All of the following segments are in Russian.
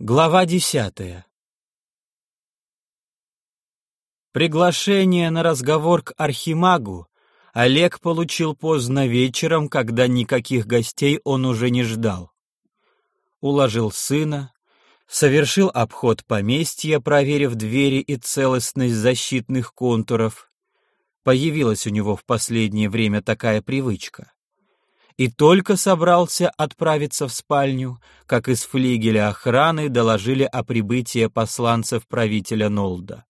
Глава десятая Приглашение на разговор к Архимагу Олег получил поздно вечером, когда никаких гостей он уже не ждал. Уложил сына, совершил обход поместья, проверив двери и целостность защитных контуров. Появилась у него в последнее время такая привычка и только собрался отправиться в спальню, как из флигеля охраны доложили о прибытии посланцев правителя Нолда.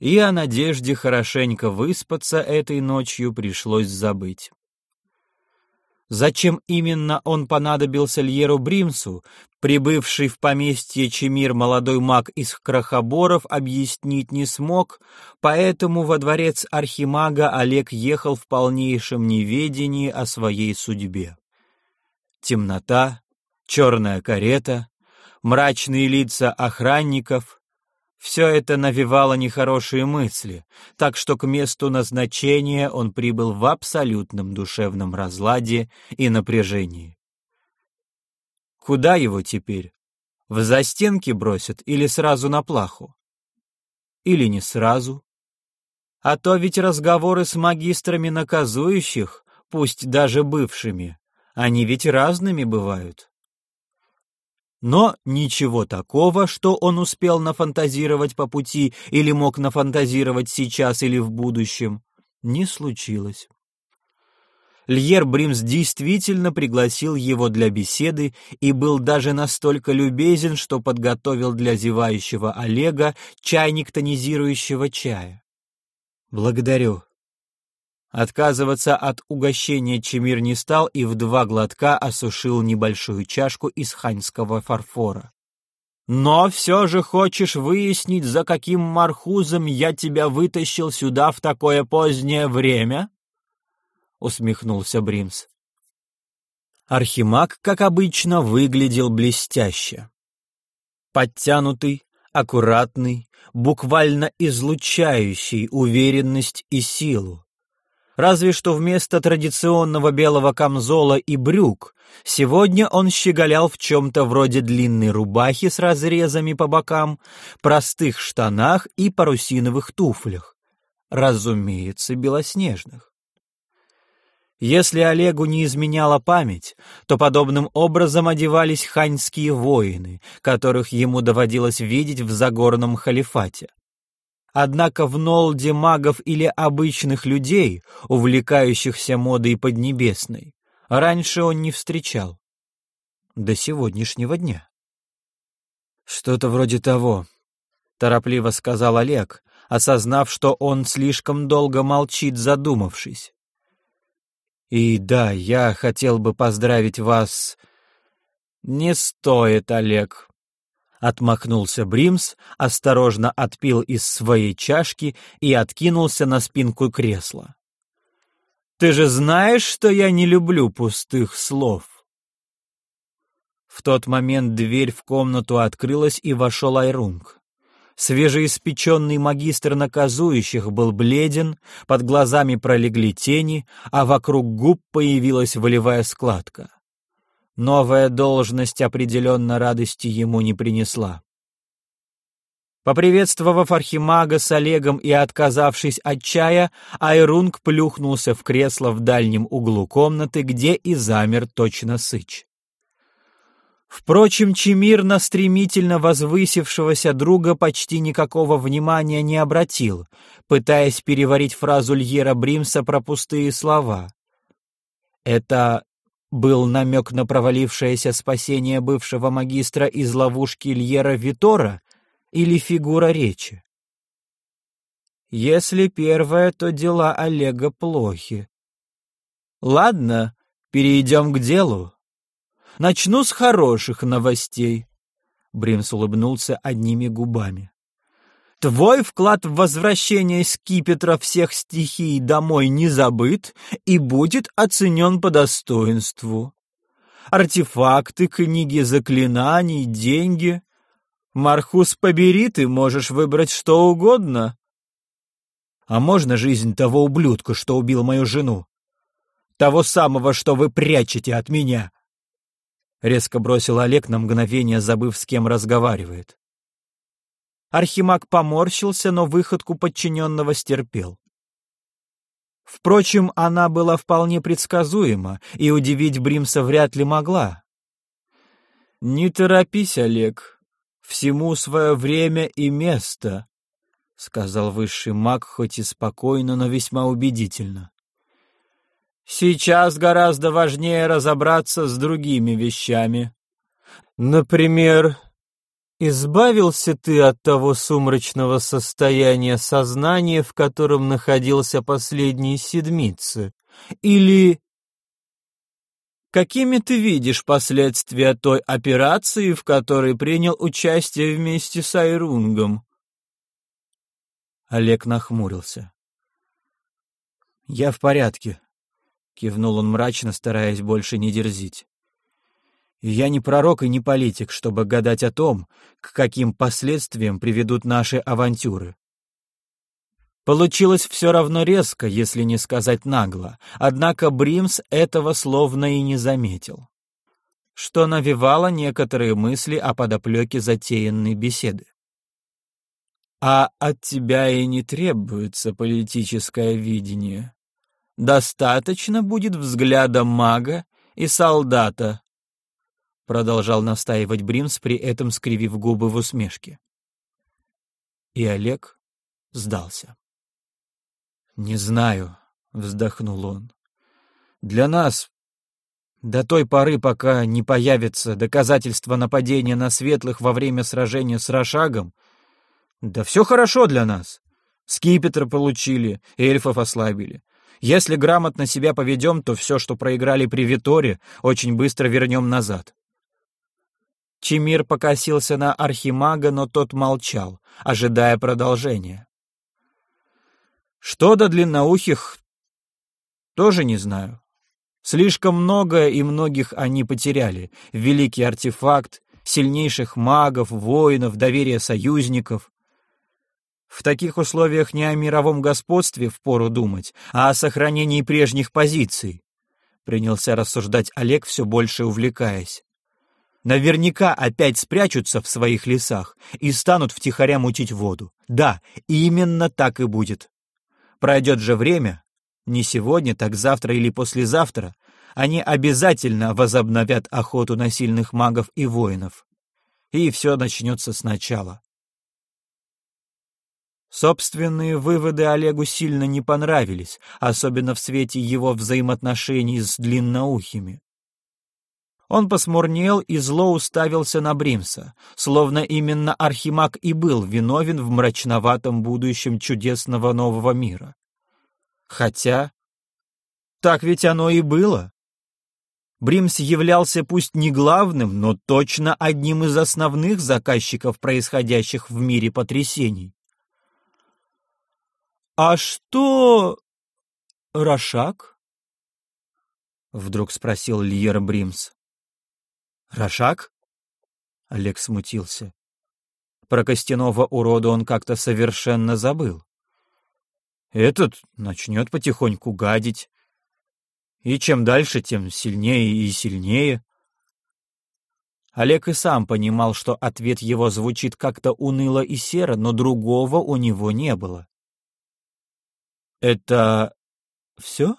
И о надежде хорошенько выспаться этой ночью пришлось забыть. Зачем именно он понадобился Льеру Бримсу, прибывший в поместье Чемир молодой маг из Крахоборов, объяснить не смог, поэтому во дворец архимага Олег ехал в полнейшем неведении о своей судьбе. Темнота, черная карета, мрачные лица охранников, все это навевало нехорошие мысли, так что к месту назначения он прибыл в абсолютном душевном разладе и напряжении. Куда его теперь? В застенки бросят или сразу на плаху? Или не сразу? А то ведь разговоры с магистрами наказующих, пусть даже бывшими, они ведь разными бывают. Но ничего такого, что он успел нафантазировать по пути или мог нафантазировать сейчас или в будущем, не случилось. Льер Бримс действительно пригласил его для беседы и был даже настолько любезен, что подготовил для зевающего Олега чайник тонизирующего чая. «Благодарю», Отказываться от угощения Чемир не стал и в два глотка осушил небольшую чашку из ханьского фарфора. «Но все же хочешь выяснить, за каким мархузом я тебя вытащил сюда в такое позднее время?» — усмехнулся Бримс. Архимаг, как обычно, выглядел блестяще. Подтянутый, аккуратный, буквально излучающий уверенность и силу разве что вместо традиционного белого камзола и брюк сегодня он щеголял в чем-то вроде длинной рубахи с разрезами по бокам, простых штанах и парусиновых туфлях. Разумеется, белоснежных. Если Олегу не изменяла память, то подобным образом одевались ханьские воины, которых ему доводилось видеть в Загорном халифате. Однако в Нолде магов или обычных людей, увлекающихся модой Поднебесной, раньше он не встречал. До сегодняшнего дня. «Что-то вроде того», — торопливо сказал Олег, осознав, что он слишком долго молчит, задумавшись. «И да, я хотел бы поздравить вас...» «Не стоит, Олег», Отмахнулся Бримс, осторожно отпил из своей чашки и откинулся на спинку кресла. «Ты же знаешь, что я не люблю пустых слов!» В тот момент дверь в комнату открылась, и вошел Айрунг. Свежеиспеченный магистр наказующих был бледен, под глазами пролегли тени, а вокруг губ появилась волевая складка. Новая должность определенно радости ему не принесла. Поприветствовав Архимага с Олегом и отказавшись от чая, Айрунг плюхнулся в кресло в дальнем углу комнаты, где и замер точно сыч. Впрочем, Чемир на стремительно возвысившегося друга почти никакого внимания не обратил, пытаясь переварить фразу Льера Бримса про пустые слова. Это был намек на провалившееся спасение бывшего магистра из ловушки Льера Витора или фигура речи? Если первое, то дела Олега плохи. Ладно, перейдем к делу. Начну с хороших новостей. Бримс улыбнулся одними губами. Твой вклад в возвращение скипетра всех стихий домой не забыт и будет оценен по достоинству. Артефакты, книги заклинаний, деньги. Мархус, побери, ты можешь выбрать что угодно. А можно жизнь того ублюдка, что убил мою жену? Того самого, что вы прячете от меня? — резко бросил Олег на мгновение, забыв, с кем разговаривает. Архимаг поморщился, но выходку подчиненного стерпел. Впрочем, она была вполне предсказуема, и удивить Бримса вряд ли могла. «Не торопись, Олег. Всему свое время и место», — сказал высший маг, хоть и спокойно, но весьма убедительно. «Сейчас гораздо важнее разобраться с другими вещами. Например, Избавился ты от того сумрачного состояния сознания, в котором находился последние седмицы? Или какими ты видишь последствия той операции, в которой принял участие вместе с Айрунгом? Олег нахмурился. «Я в порядке», — кивнул он мрачно, стараясь больше не дерзить. Я не пророк и не политик, чтобы гадать о том, к каким последствиям приведут наши авантюры. Получилось все равно резко, если не сказать нагло, однако Бримс этого словно и не заметил, что навевало некоторые мысли о подоплеке затеянной беседы. А от тебя и не требуется политическое видение. Достаточно будет взгляда мага и солдата, продолжал настаивать Бримс, при этом скривив губы в усмешке. И Олег сдался. «Не знаю», — вздохнул он. «Для нас, до той поры, пока не появится доказательства нападения на светлых во время сражения с Рошагом, да все хорошо для нас. Скипетр получили, эльфов ослабили. Если грамотно себя поведем, то все, что проиграли при Виторе, очень быстро вернем назад. Чемир покосился на архимага, но тот молчал, ожидая продолжения. Что до длинноухих, тоже не знаю. Слишком много и многих они потеряли. Великий артефакт, сильнейших магов, воинов, доверие союзников. В таких условиях не о мировом господстве впору думать, а о сохранении прежних позиций. Принялся рассуждать Олег, все больше увлекаясь. Наверняка опять спрячутся в своих лесах и станут втихаря мутить воду. Да, именно так и будет. Пройдет же время, не сегодня, так завтра или послезавтра, они обязательно возобновят охоту на сильных магов и воинов. И все начнется сначала. Собственные выводы Олегу сильно не понравились, особенно в свете его взаимоотношений с длинноухими. Он посмурнел и зло уставился на Бримса, словно именно Архимаг и был виновен в мрачноватом будущем чудесного нового мира. Хотя... Так ведь оно и было. Бримс являлся пусть не главным, но точно одним из основных заказчиков происходящих в мире потрясений. «А что... Рошак?» — вдруг спросил Льер Бримс. «Рошак?» Олег смутился. Про костяного урода он как-то совершенно забыл. Этот начнет потихоньку гадить. И чем дальше, тем сильнее и сильнее. Олег и сам понимал, что ответ его звучит как-то уныло и серо, но другого у него не было. «Это все?»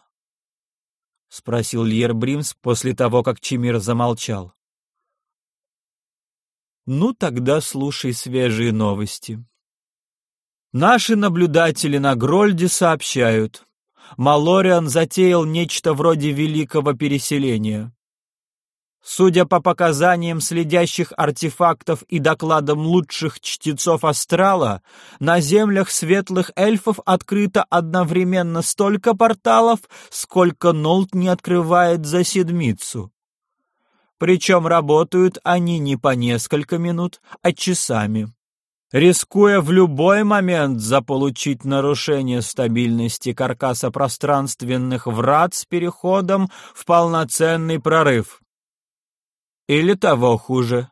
— спросил Льер Бримс после того, как Чимир замолчал. Ну, тогда слушай свежие новости. Наши наблюдатели на Грольде сообщают. Малориан затеял нечто вроде великого переселения. Судя по показаниям следящих артефактов и докладам лучших чтецов астрала, на землях светлых эльфов открыто одновременно столько порталов, сколько Нолт не открывает за седмицу. Причем работают они не по несколько минут, а часами. Рискуя в любой момент заполучить нарушение стабильности каркаса пространственных врат с переходом в полноценный прорыв. Или того хуже.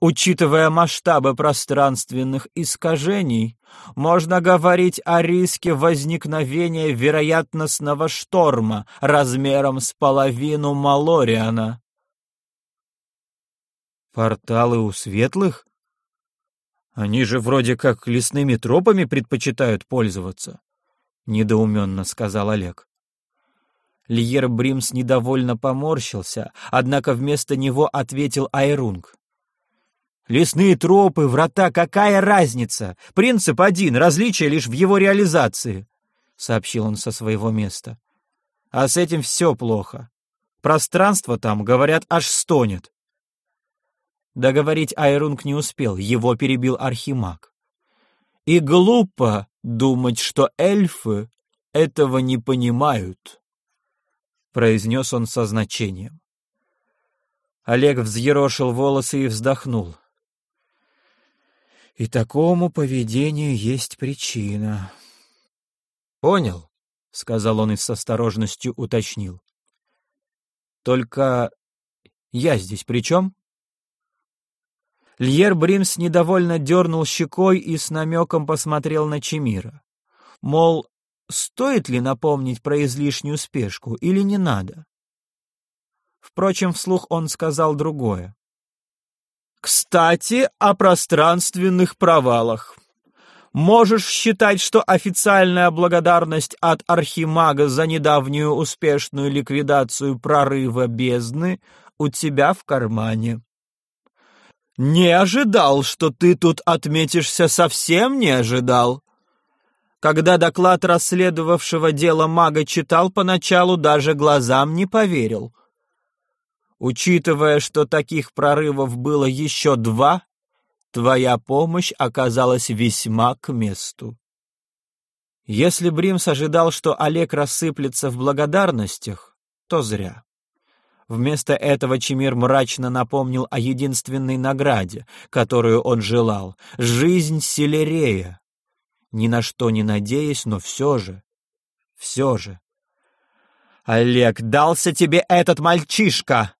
Учитывая масштабы пространственных искажений, можно говорить о риске возникновения вероятностного шторма размером с половину Малориана. Порталы у светлых? Они же вроде как лесными тропами предпочитают пользоваться, — недоуменно сказал Олег. Льер Бримс недовольно поморщился, однако вместо него ответил Айрунг. «Лесные тропы, врата, какая разница? Принцип один, различие лишь в его реализации», — сообщил он со своего места. «А с этим все плохо. Пространство там, говорят, аж стонет». Договорить Айрунг не успел, его перебил Архимаг. «И глупо думать, что эльфы этого не понимают» произнес он со значением. Олег взъерошил волосы и вздохнул. И такому поведению есть причина. Понял, сказал он и с осторожностью уточнил. Только я здесь при чем? Льер Бримс недовольно дернул щекой и с намеком посмотрел на Чемира. Мол, Стоит ли напомнить про излишнюю спешку или не надо? Впрочем, вслух он сказал другое. «Кстати, о пространственных провалах. Можешь считать, что официальная благодарность от Архимага за недавнюю успешную ликвидацию прорыва бездны у тебя в кармане». «Не ожидал, что ты тут отметишься, совсем не ожидал», когда доклад расследовавшего дело мага читал, поначалу даже глазам не поверил. Учитывая, что таких прорывов было еще два, твоя помощь оказалась весьма к месту. Если Бримс ожидал, что Олег рассыплется в благодарностях, то зря. Вместо этого Чемир мрачно напомнил о единственной награде, которую он желал — жизнь Селерея ни на что не надеясь, но все же, все же. «Олег, дался тебе этот мальчишка!»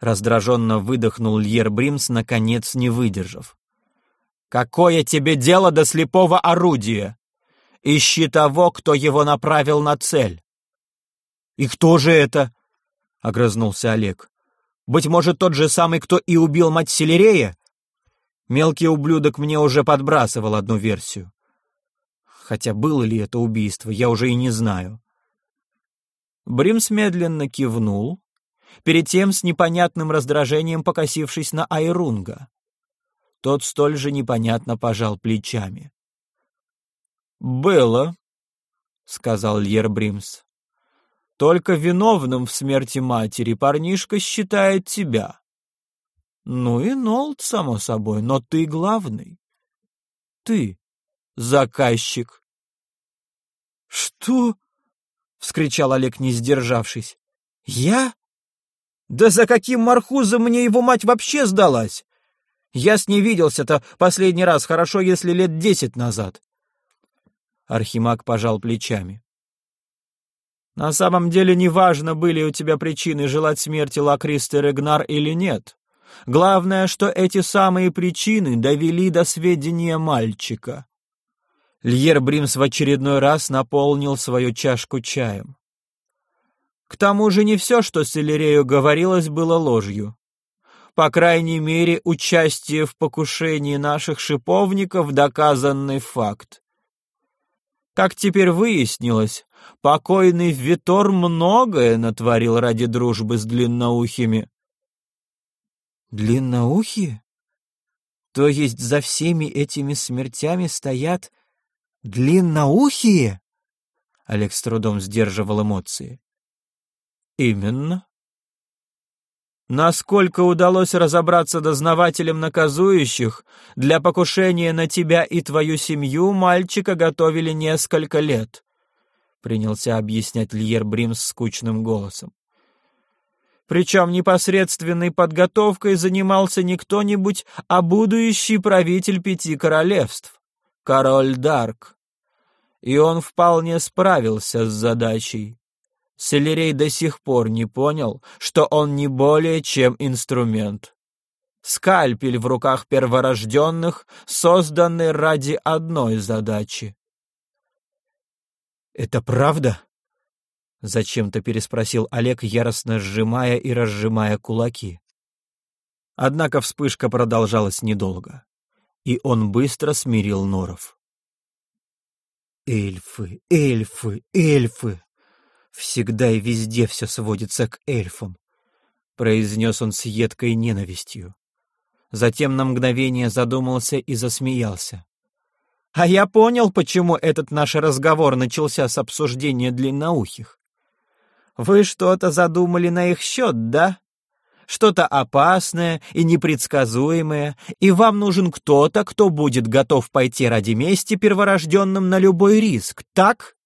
Раздраженно выдохнул Льер Бримс, наконец не выдержав. «Какое тебе дело до слепого орудия? Ищи того, кто его направил на цель». «И кто же это?» — огрызнулся Олег. «Быть может, тот же самый, кто и убил мать Селерея?» Мелкий ублюдок мне уже подбрасывал одну версию хотя было ли это убийство, я уже и не знаю. Бримс медленно кивнул, перед тем с непонятным раздражением покосившись на Айрунга. Тот столь же непонятно пожал плечами. «Было», — сказал Льер Бримс. «Только виновным в смерти матери парнишка считает тебя. Ну и Нолд, само собой, но ты главный. Ты заказчик. «Что?» — вскричал Олег, не сдержавшись. «Я? Да за каким мархузом мне его мать вообще сдалась? Я с ней виделся-то последний раз, хорошо, если лет десять назад». Архимаг пожал плечами. «На самом деле неважно, были у тебя причины желать смерти Лакристы Регнар или нет. Главное, что эти самые причины довели до сведения мальчика. Льер Бримс в очередной раз наполнил свою чашку чаем. К тому же не все, что Селерею говорилось, было ложью. По крайней мере, участие в покушении наших шиповников — доказанный факт. Как теперь выяснилось, покойный Витор многое натворил ради дружбы с длинноухими. Длинноухие? То есть за всеми этими смертями стоят Длинноухие? Олег с трудом сдерживал эмоции. Именно. Насколько удалось разобраться дознавателям наказующих, для покушения на тебя и твою семью мальчика готовили несколько лет, принялся объяснять Льер Бримс скучным голосом. Причем непосредственной подготовкой занимался не кто-нибудь, а будущий правитель пяти королевств король Дарк. И он вполне справился с задачей. Селерей до сих пор не понял, что он не более чем инструмент. Скальпель в руках перворожденных, созданный ради одной задачи. «Это правда?» — зачем-то переспросил Олег, яростно сжимая и разжимая кулаки. Однако вспышка продолжалась недолго, и он быстро смирил норов. Эльфы, эльфы, эльфы! Всегда и везде все сводится к эльфам, произнес он с едкой ненавистью. Затем на мгновение задумался и засмеялся. А я понял, почему этот наш разговор начался с обсуждения длинноухих. Вы что-то задумали на их счет, да? Что-то опасное и непредсказуемое, и вам нужен кто-то, кто будет готов пойти ради мести перворожденным на любой риск, так?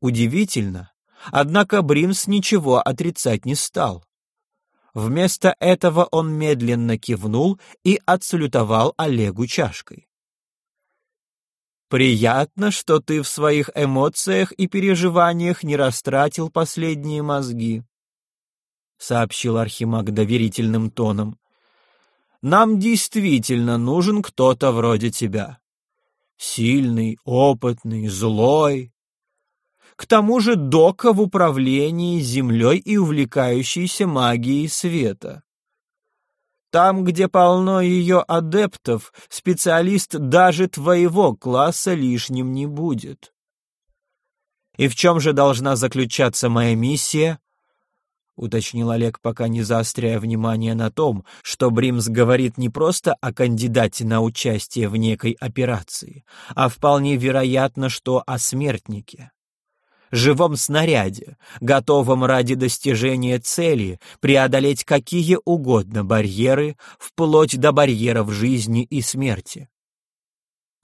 Удивительно, однако Бримс ничего отрицать не стал. Вместо этого он медленно кивнул и отсалютовал Олегу чашкой. Приятно, что ты в своих эмоциях и переживаниях не растратил последние мозги, сообщил Архимаг доверительным тоном. Нам действительно нужен кто-то вроде тебя. Сильный, опытный, злой. К тому же дока в управлении землей и увлекающийся магией света. Там, где полно ее адептов, специалист даже твоего класса лишним не будет. И в чем же должна заключаться моя миссия? — уточнил Олег, пока не заостряя внимание на том, что Бримс говорит не просто о кандидате на участие в некой операции, а вполне вероятно, что о смертнике живом снаряде, готовом ради достижения цели преодолеть какие угодно барьеры, вплоть до барьеров жизни и смерти.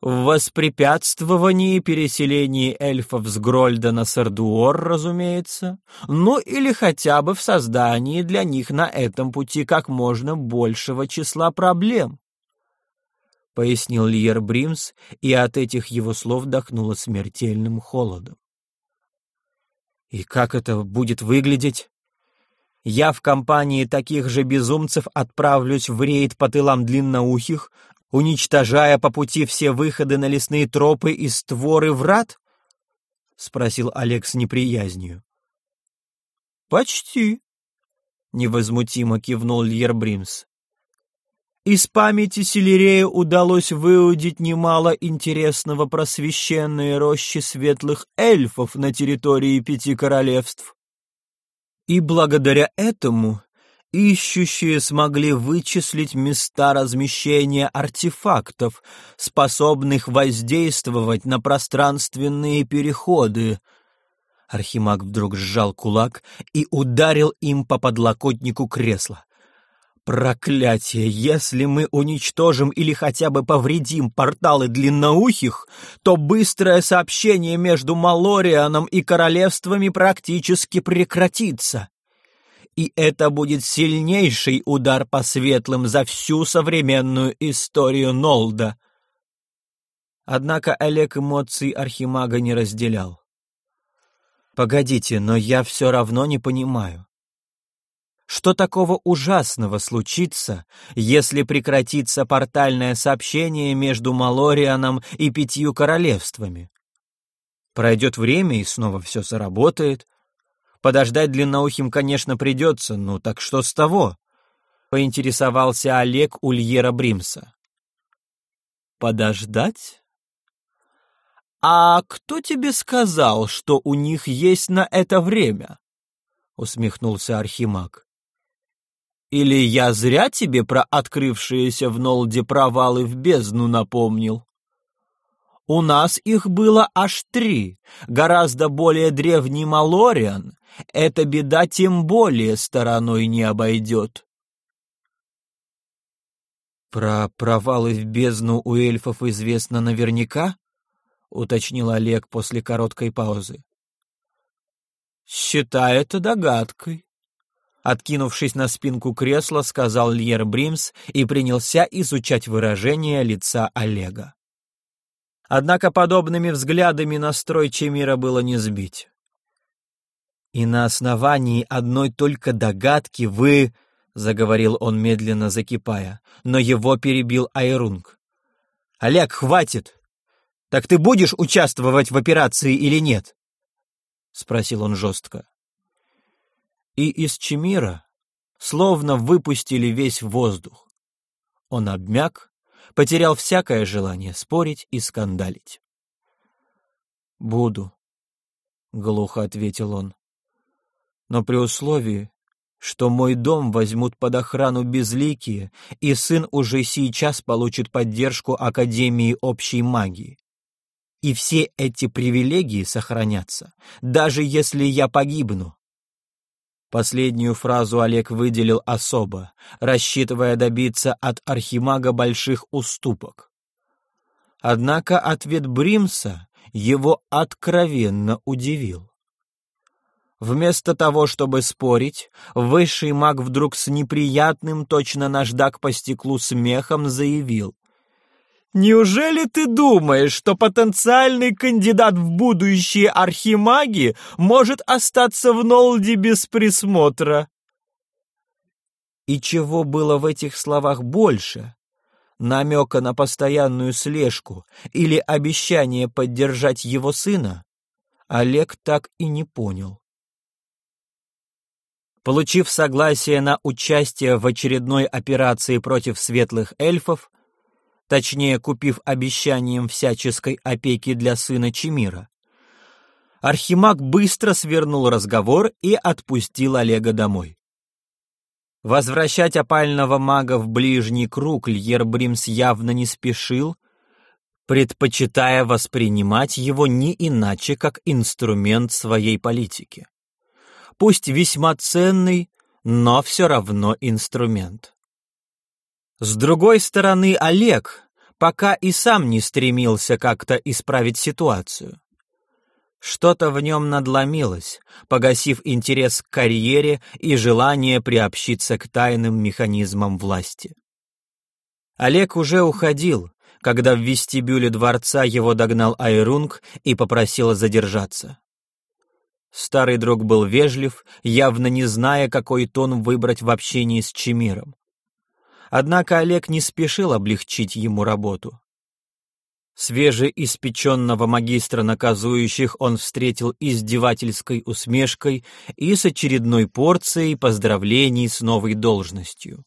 В воспрепятствовании переселении эльфов с Грольда на Сардуор, разумеется, ну или хотя бы в создании для них на этом пути как можно большего числа проблем. Пояснил Льер Бримс, и от этих его слов дохнуло смертельным холодом. И как это будет выглядеть? Я в компании таких же безумцев отправлюсь в рейд по тылам длинноухих, уничтожая по пути все выходы на лесные тропы и створы врат? — спросил Олег с неприязнью. — Почти, — невозмутимо кивнул Льербримс. Из памяти Селерея удалось выудить немало интересного про священные рощи светлых эльфов на территории Пяти Королевств. И благодаря этому ищущие смогли вычислить места размещения артефактов, способных воздействовать на пространственные переходы. Архимаг вдруг сжал кулак и ударил им по подлокотнику кресла. Проклятие! Если мы уничтожим или хотя бы повредим порталы длинноухих, то быстрое сообщение между Малорианом и королевствами практически прекратится. И это будет сильнейший удар по светлым за всю современную историю Нолда. Однако Олег эмоций Архимага не разделял. «Погодите, но я все равно не понимаю. Что такого ужасного случится, если прекратится портальное сообщение между Малорианом и пятью королевствами? Пройдет время, и снова все заработает. Подождать длинноухим, конечно, придется, но так что с того? Поинтересовался Олег Ульера Бримса. Подождать? А кто тебе сказал, что у них есть на это время? Усмехнулся Архимаг. Или я зря тебе про открывшиеся в Нолде провалы в бездну напомнил? У нас их было аж три, гораздо более древний Малориан. Эта беда тем более стороной не обойдет. Про провалы в бездну у эльфов известно наверняка? Уточнил Олег после короткой паузы. Считай это догадкой. Откинувшись на спинку кресла, сказал Льер Бримс и принялся изучать выражение лица Олега. Однако подобными взглядами настрой Чемира было не сбить. «И на основании одной только догадки вы...» — заговорил он, медленно закипая, но его перебил Айрунг. «Олег, хватит! Так ты будешь участвовать в операции или нет?» — спросил он жестко. И из Чемира словно выпустили весь воздух. Он обмяк, потерял всякое желание спорить и скандалить. «Буду», — глухо ответил он, — «но при условии, что мой дом возьмут под охрану безликие, и сын уже сейчас получит поддержку Академии общей магии. И все эти привилегии сохранятся, даже если я погибну. Последнюю фразу Олег выделил особо, рассчитывая добиться от архимага больших уступок. Однако ответ Бримса его откровенно удивил. Вместо того, чтобы спорить, высший маг вдруг с неприятным, точно наждак по стеклу смехом заявил. Неужели ты думаешь, что потенциальный кандидат в будущие архимаги может остаться в Нолде без присмотра? И чего было в этих словах больше? Намека на постоянную слежку или обещание поддержать его сына? Олег так и не понял. Получив согласие на участие в очередной операции против светлых эльфов, точнее, купив обещанием всяческой опеки для сына Чемира. Архимаг быстро свернул разговор и отпустил Олега домой. Возвращать опального мага в ближний круг Льербримс явно не спешил, предпочитая воспринимать его не иначе, как инструмент своей политики. Пусть весьма ценный, но все равно инструмент. С другой стороны, Олег пока и сам не стремился как-то исправить ситуацию. Что-то в нем надломилось, погасив интерес к карьере и желание приобщиться к тайным механизмам власти. Олег уже уходил, когда в вестибюле дворца его догнал Айрунг и попросил задержаться. Старый друг был вежлив, явно не зная, какой тон выбрать в общении с Чемиром. Однако Олег не спешил облегчить ему работу. Свежеиспеченного магистра наказующих он встретил издевательской усмешкой и с очередной порцией поздравлений с новой должностью.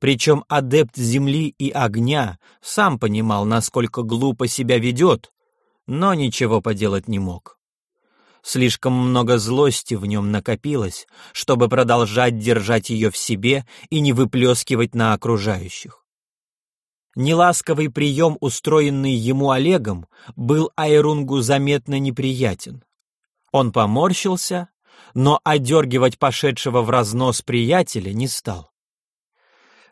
Причем адепт земли и огня сам понимал, насколько глупо себя ведет, но ничего поделать не мог. Слишком много злости в нем накопилось, чтобы продолжать держать ее в себе и не выплескивать на окружающих. Неласковый прием, устроенный ему Олегом, был Айрунгу заметно неприятен. Он поморщился, но одергивать пошедшего в разнос приятеля не стал.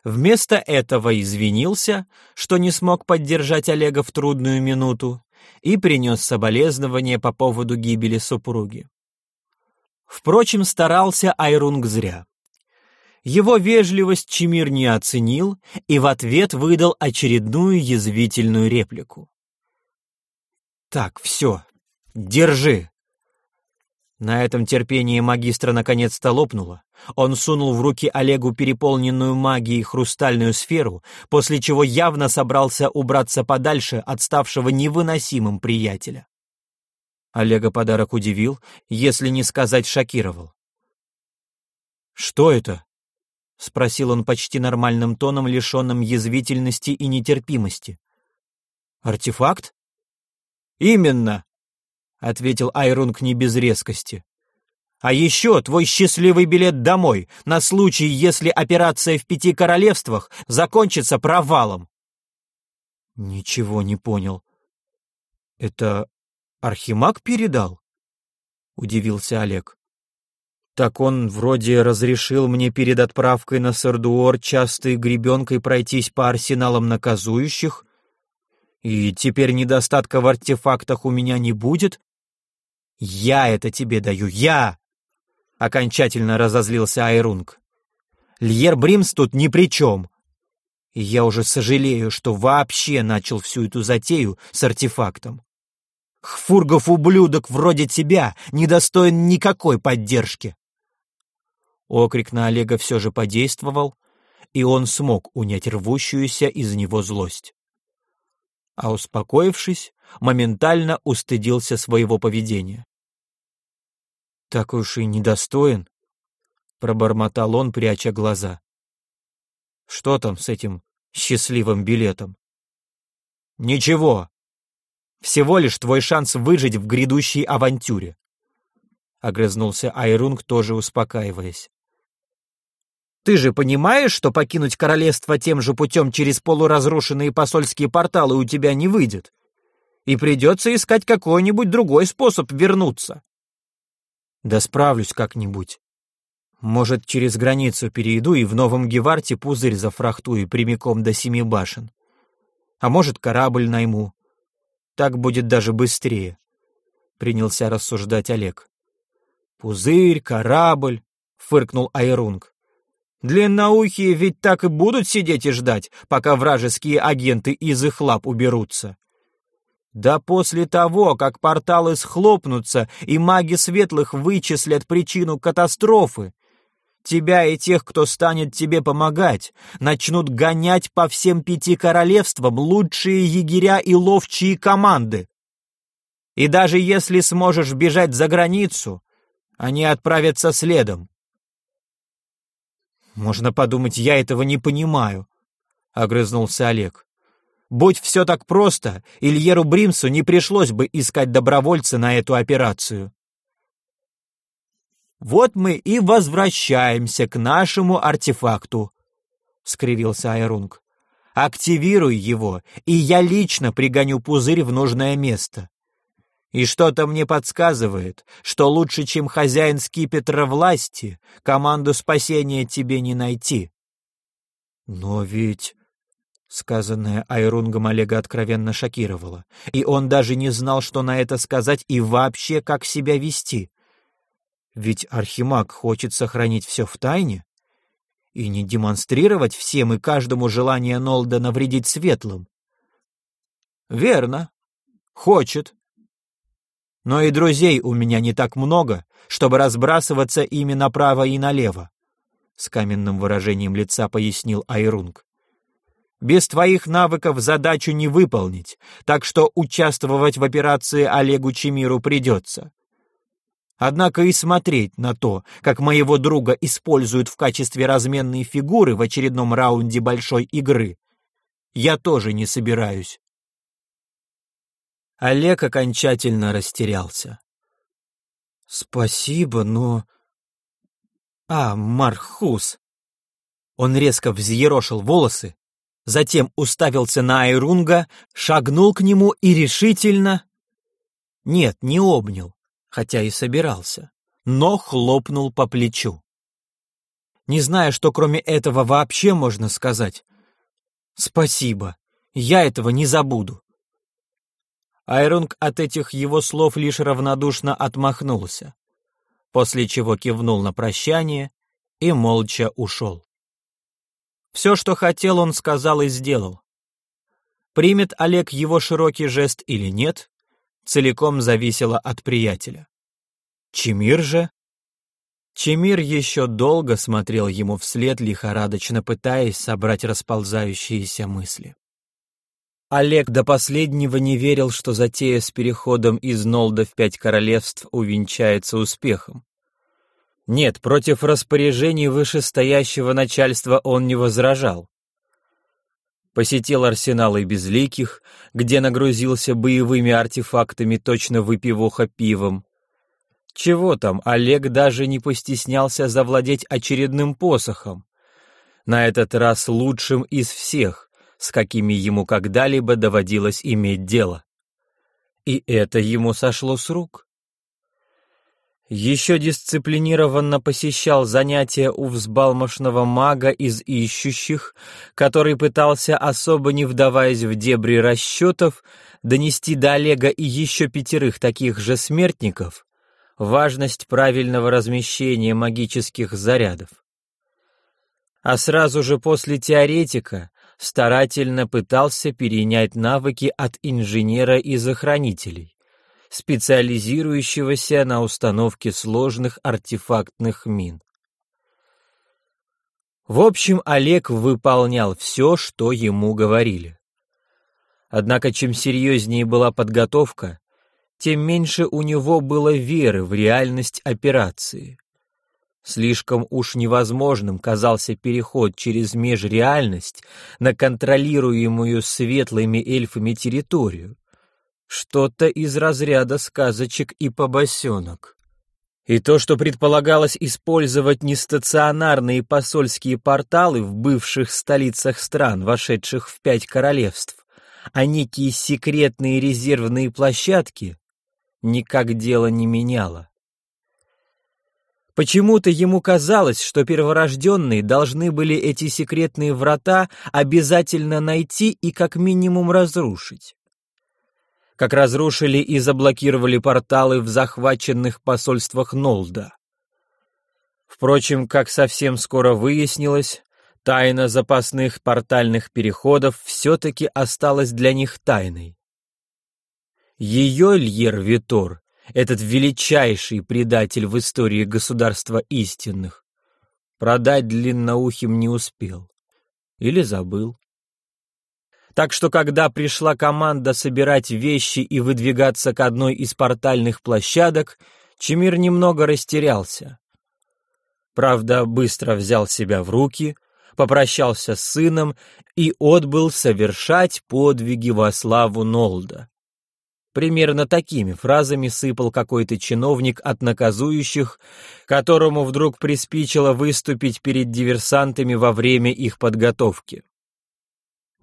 Вместо этого извинился, что не смог поддержать Олега в трудную минуту, и принес соболезнования по поводу гибели супруги. Впрочем, старался Айрунг зря. Его вежливость Чимир не оценил и в ответ выдал очередную язвительную реплику. «Так, все, держи!» На этом терпение магистра наконец-то лопнуло. Он сунул в руки Олегу переполненную магией хрустальную сферу, после чего явно собрался убраться подальше от ставшего невыносимым приятеля. Олега подарок удивил, если не сказать шокировал. «Что это?» — спросил он почти нормальным тоном, лишенным язвительности и нетерпимости. «Артефакт?» «Именно!» — ответил Айрунг не без резкости. «А еще твой счастливый билет домой, на случай, если операция в пяти королевствах закончится провалом». Ничего не понял. «Это Архимаг передал?» — удивился Олег. «Так он вроде разрешил мне перед отправкой на Сардуор частой гребенкой пройтись по арсеналам наказующих, и теперь недостатка в артефактах у меня не будет?» «Я это тебе даю, я!» Окончательно разозлился Айрунг. «Льер Бримс тут ни при чем!» Я уже сожалею, что вообще начал всю эту затею с артефактом. Хфургов ублюдок вроде тебя недостоин никакой поддержки. Окрик на Олега все же подействовал, и он смог унять рвущуюся из него злость. А успокоившись, моментально устыдился своего поведения. «Так уж и недостоин», — пробормотал он, пряча глаза. Что там с этим счастливым билетом? Ничего. Всего лишь твой шанс выжить в грядущей авантюре. Огрызнулся Айрунг, тоже успокаиваясь. Ты же понимаешь, что покинуть королевство тем же путем через полуразрушенные посольские порталы у тебя не выйдет? И придется искать какой-нибудь другой способ вернуться. Да справлюсь как-нибудь. Может, через границу перейду и в Новом Геварте пузырь зафрахтую прямиком до Семи башен. А может, корабль найму. Так будет даже быстрее, — принялся рассуждать Олег. Пузырь, корабль, — фыркнул Айрунг. Длинноухие ведь так и будут сидеть и ждать, пока вражеские агенты из их лап уберутся. Да после того, как порталы схлопнутся и маги светлых вычислят причину катастрофы, Тебя и тех, кто станет тебе помогать, начнут гонять по всем пяти королевствам лучшие егеря и ловчие команды. И даже если сможешь бежать за границу, они отправятся следом. Можно подумать, я этого не понимаю, — огрызнулся Олег. Будь все так просто, Ильеру Бримсу не пришлось бы искать добровольца на эту операцию. Вот мы и возвращаемся к нашему артефакту, — скривился Айрунг. Активируй его, и я лично пригоню пузырь в нужное место. И что-то мне подсказывает, что лучше, чем хозяин скипетра власти, команду спасения тебе не найти. Но ведь... Сказанное Айрунгом Олега откровенно шокировало, и он даже не знал, что на это сказать и вообще как себя вести. Ведь Архимаг хочет сохранить все в тайне и не демонстрировать всем и каждому желание Нолда навредить светлым. Верно, хочет. Но и друзей у меня не так много, чтобы разбрасываться ими направо и налево, с каменным выражением лица пояснил Айрунг. Без твоих навыков задачу не выполнить, так что участвовать в операции Олегу Чемиру придется. Однако и смотреть на то, как моего друга используют в качестве разменной фигуры в очередном раунде большой игры, я тоже не собираюсь. Олег окончательно растерялся. «Спасибо, но...» «А, Мархус!» Он резко взъерошил волосы, затем уставился на Айрунга, шагнул к нему и решительно... Нет, не обнял, хотя и собирался, но хлопнул по плечу. Не зная, что кроме этого вообще можно сказать. «Спасибо, я этого не забуду». Айрунг от этих его слов лишь равнодушно отмахнулся, после чего кивнул на прощание и молча ушел. Все, что хотел, он сказал и сделал. Примет Олег его широкий жест или нет, целиком зависело от приятеля. Чемир же? Чемир еще долго смотрел ему вслед, лихорадочно пытаясь собрать расползающиеся мысли. Олег до последнего не верил, что затея с переходом из Нолда в Пять Королевств увенчается успехом. Нет, против распоряжений вышестоящего начальства он не возражал посетил арсеналы безликих, где нагрузился боевыми артефактами точно выпивоха пивом. Чего там, Олег даже не постеснялся завладеть очередным посохом. На этот раз лучшим из всех, с какими ему когда-либо доводилось иметь дело. И это ему сошло с рук. Еще дисциплинированно посещал занятия у взбалмошного мага из ищущих, который пытался, особо не вдаваясь в дебри расчетов, донести до Олега и еще пятерых таких же смертников важность правильного размещения магических зарядов. А сразу же после теоретика старательно пытался перенять навыки от инженера и захранителей специализирующегося на установке сложных артефактных мин. В общем, Олег выполнял все, что ему говорили. Однако чем серьезнее была подготовка, тем меньше у него было веры в реальность операции. Слишком уж невозможным казался переход через межреальность на контролируемую светлыми эльфами территорию. Что-то из разряда сказочек и побосенок. И то, что предполагалось использовать не стационарные посольские порталы в бывших столицах стран, вошедших в пять королевств, а некие секретные резервные площадки, никак дело не меняло. Почему-то ему казалось, что перворожденные должны были эти секретные врата обязательно найти и как минимум разрушить. Как разрушили и заблокировали порталы в захваченных посольствах Нолда. Впрочем, как совсем скоро выяснилось, тайна запасных портальных переходов все-таки осталась для них тайной. Ее Льер Витор этот величайший предатель в истории государства истинных, продать длинноухим не успел. Или забыл. Так что, когда пришла команда собирать вещи и выдвигаться к одной из портальных площадок, Чемир немного растерялся. Правда, быстро взял себя в руки, попрощался с сыном и отбыл совершать подвиги во славу Нолда. Примерно такими фразами сыпал какой-то чиновник от наказующих, которому вдруг приспичило выступить перед диверсантами во время их подготовки.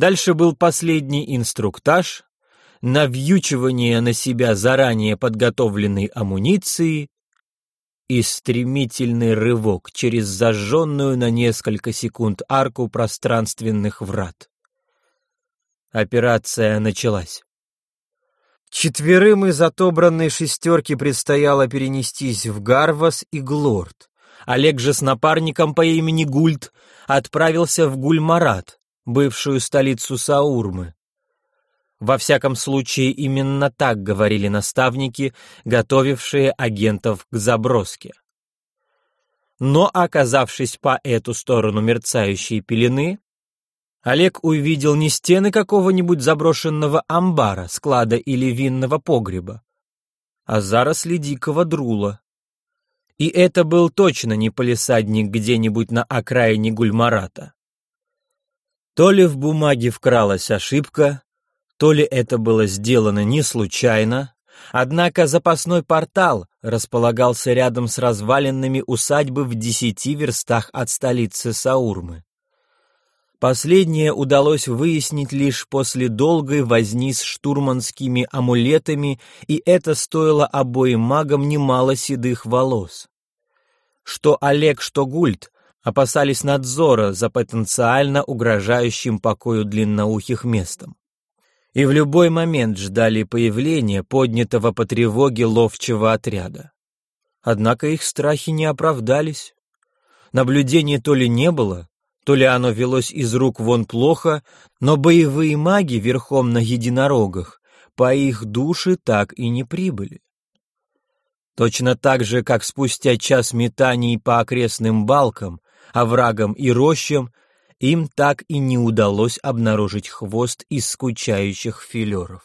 Дальше был последний инструктаж, навьючивание на себя заранее подготовленной амуниции и стремительный рывок через зажженную на несколько секунд арку пространственных врат. Операция началась. Четверым из отобранной шестерки предстояло перенестись в Гарвас и Глорд. Олег же с напарником по имени Гульт отправился в Гульмарат, бывшую столицу Саурмы. Во всяком случае, именно так говорили наставники, готовившие агентов к заброске. Но, оказавшись по эту сторону мерцающей пелены, Олег увидел не стены какого-нибудь заброшенного амбара, склада или винного погреба, а заросли дикого друла. И это был точно не полисадник где-нибудь на окраине Гульмарата. То ли в бумаге вкралась ошибка, то ли это было сделано не случайно, однако запасной портал располагался рядом с развалинами усадьбы в десяти верстах от столицы Саурмы. Последнее удалось выяснить лишь после долгой возни с штурманскими амулетами, и это стоило обоим магам немало седых волос. Что Олег, что Гульт опасались надзора за потенциально угрожающим покою длинноухих местом. И в любой момент ждали появления поднятого по тревоге ловчего отряда. Однако их страхи не оправдались. Наблюдений то ли не было, то ли оно велось из рук вон плохо, но боевые маги верхом на единорогах по их душе так и не прибыли. Точно так же, как спустя час метаний по окрестным балкам, оврагам и рощам, им так и не удалось обнаружить хвост из скучающих филеров.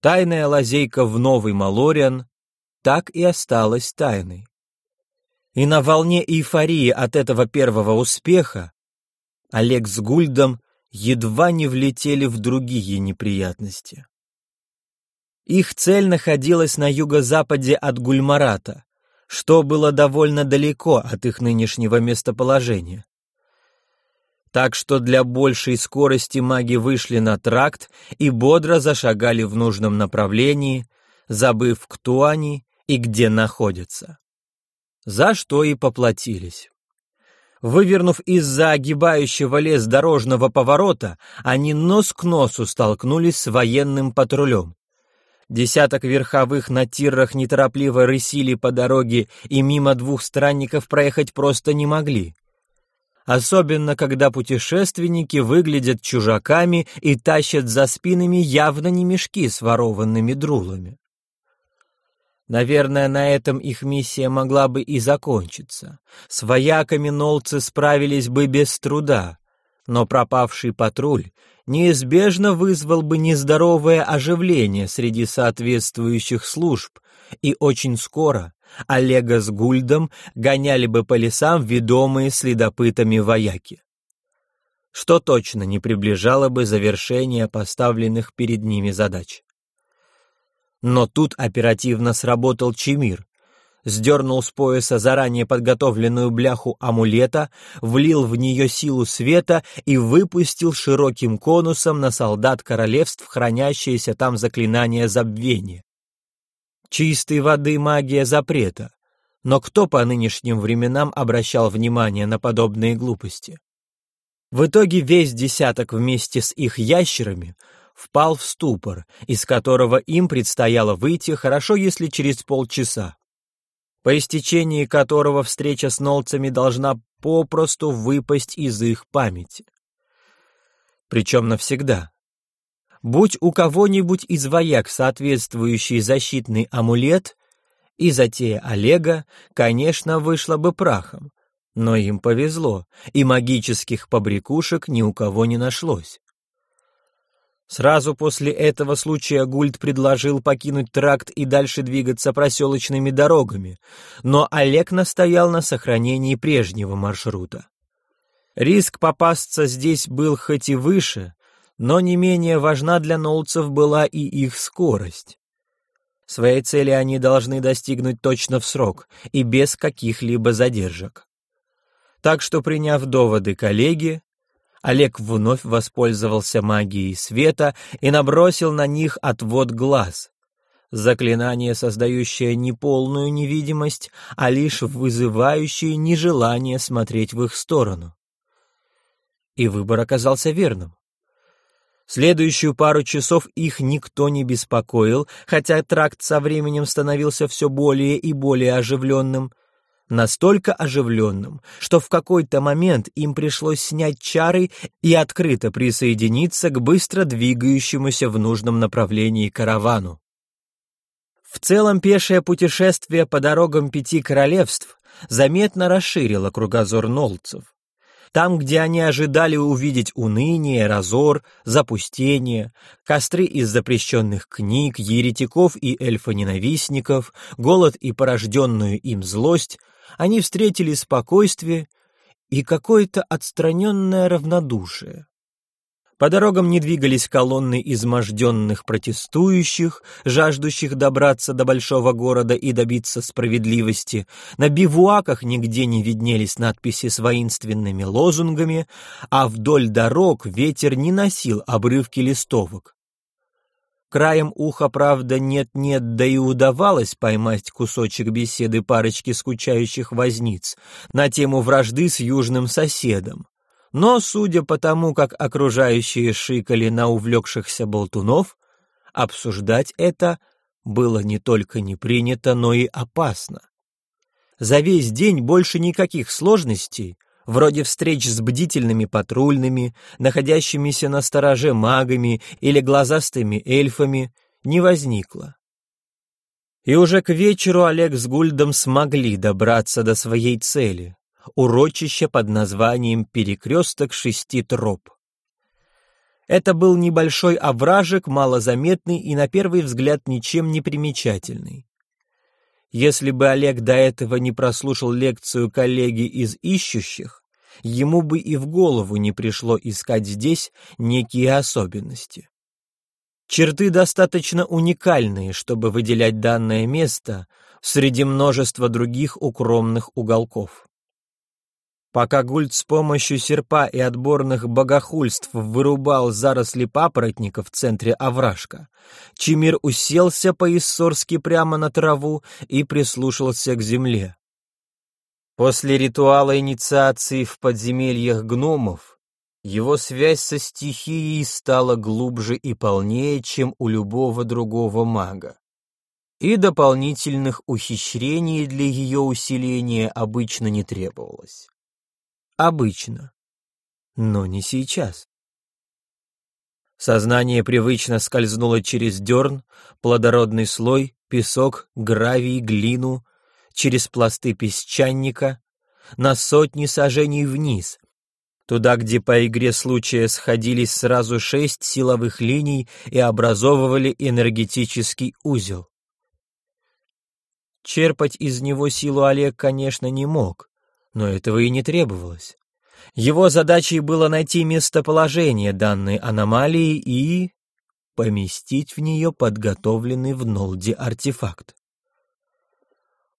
Тайная лазейка в Новый Малориан так и осталась тайной. И на волне эйфории от этого первого успеха Олег с Гульдом едва не влетели в другие неприятности. Их цель находилась на юго-западе от Гульмарата, что было довольно далеко от их нынешнего местоположения. Так что для большей скорости маги вышли на тракт и бодро зашагали в нужном направлении, забыв, кто они и где находятся за что и поплатились. Вывернув из-за огибающего лес дорожного поворота, они нос к носу столкнулись с военным патрулем. Десяток верховых на тиррах неторопливо рысили по дороге и мимо двух странников проехать просто не могли. Особенно, когда путешественники выглядят чужаками и тащат за спинами явно не мешки с ворованными друлами. Наверное, на этом их миссия могла бы и закончиться. С вояками нолцы справились бы без труда, но пропавший патруль неизбежно вызвал бы нездоровое оживление среди соответствующих служб, и очень скоро Олега с Гульдом гоняли бы по лесам ведомые следопытами вояки. Что точно не приближало бы завершения поставленных перед ними задач. Но тут оперативно сработал Чемир, сдернул с пояса заранее подготовленную бляху амулета, влил в нее силу света и выпустил широким конусом на солдат королевств хранящееся там заклинание забвения. Чистой воды магия запрета, но кто по нынешним временам обращал внимание на подобные глупости? В итоге весь десяток вместе с их ящерами впал в ступор, из которого им предстояло выйти хорошо, если через полчаса по истечении которого встреча с нолцами должна попросту выпасть из их памяти. Причем навсегда. Будь у кого-нибудь из вояк соответствующий защитный амулет, и затея Олега, конечно, вышла бы прахом, но им повезло, и магических побрякушек ни у кого не нашлось. Сразу после этого случая Гульд предложил покинуть тракт и дальше двигаться проселочными дорогами, но Олег настоял на сохранении прежнего маршрута. Риск попасться здесь был хоть и выше, но не менее важна для нолцев была и их скорость. Своей цели они должны достигнуть точно в срок и без каких-либо задержек. Так что, приняв доводы коллеги, Олег вновь воспользовался магией света и набросил на них отвод глаз. Заклинание, создающее не полную невидимость, а лишь вызывающее нежелание смотреть в их сторону. И выбор оказался верным. Следующую пару часов их никто не беспокоил, хотя тракт со временем становился все более и более оживленным, настолько оживленным, что в какой-то момент им пришлось снять чары и открыто присоединиться к быстро двигающемуся в нужном направлении каравану. В целом пешее путешествие по дорогам пяти королевств заметно расширило кругозор нолцев. Там, где они ожидали увидеть уныние, разор, запустение, костры из запрещенных книг, еретиков и эльфоненавистников, голод и порожденную им злость, они встретили спокойствие и какое-то отстраненное равнодушие. По дорогам не двигались колонны изможденных протестующих, жаждущих добраться до большого города и добиться справедливости. На бивуаках нигде не виднелись надписи с воинственными лозунгами, а вдоль дорог ветер не носил обрывки листовок. Краем уха, правда, нет-нет, да и удавалось поймать кусочек беседы парочки скучающих возниц на тему вражды с южным соседом. Но, судя по тому, как окружающие шикали на увлекшихся болтунов, обсуждать это было не только не принято, но и опасно. За весь день больше никаких сложностей — вроде встреч с бдительными патрульными, находящимися на стороже магами или глазастыми эльфами, не возникло. И уже к вечеру Олег с Гульдом смогли добраться до своей цели — урочища под названием «Перекресток шести троп». Это был небольшой овражек, малозаметный и на первый взгляд ничем не примечательный. Если бы Олег до этого не прослушал лекцию коллеги из ищущих, ему бы и в голову не пришло искать здесь некие особенности. Черты достаточно уникальные, чтобы выделять данное место среди множества других укромных уголков. Пока Гульд с помощью серпа и отборных богохульств вырубал заросли папоротника в центре овражка, Чимир уселся по-иссорски прямо на траву и прислушался к земле. После ритуала инициации в подземельях гномов его связь со стихией стала глубже и полнее, чем у любого другого мага. И дополнительных ухищрений для ее усиления обычно не требовалось. Обычно. Но не сейчас. Сознание привычно скользнуло через дерн, плодородный слой, песок, гравий, глину, через пласты песчаника, на сотни сажений вниз, туда, где по игре случая сходились сразу шесть силовых линий и образовывали энергетический узел. Черпать из него силу Олег, конечно, не мог, но этого и не требовалось. Его задачей было найти местоположение данной аномалии и поместить в нее подготовленный в Нолде артефакт.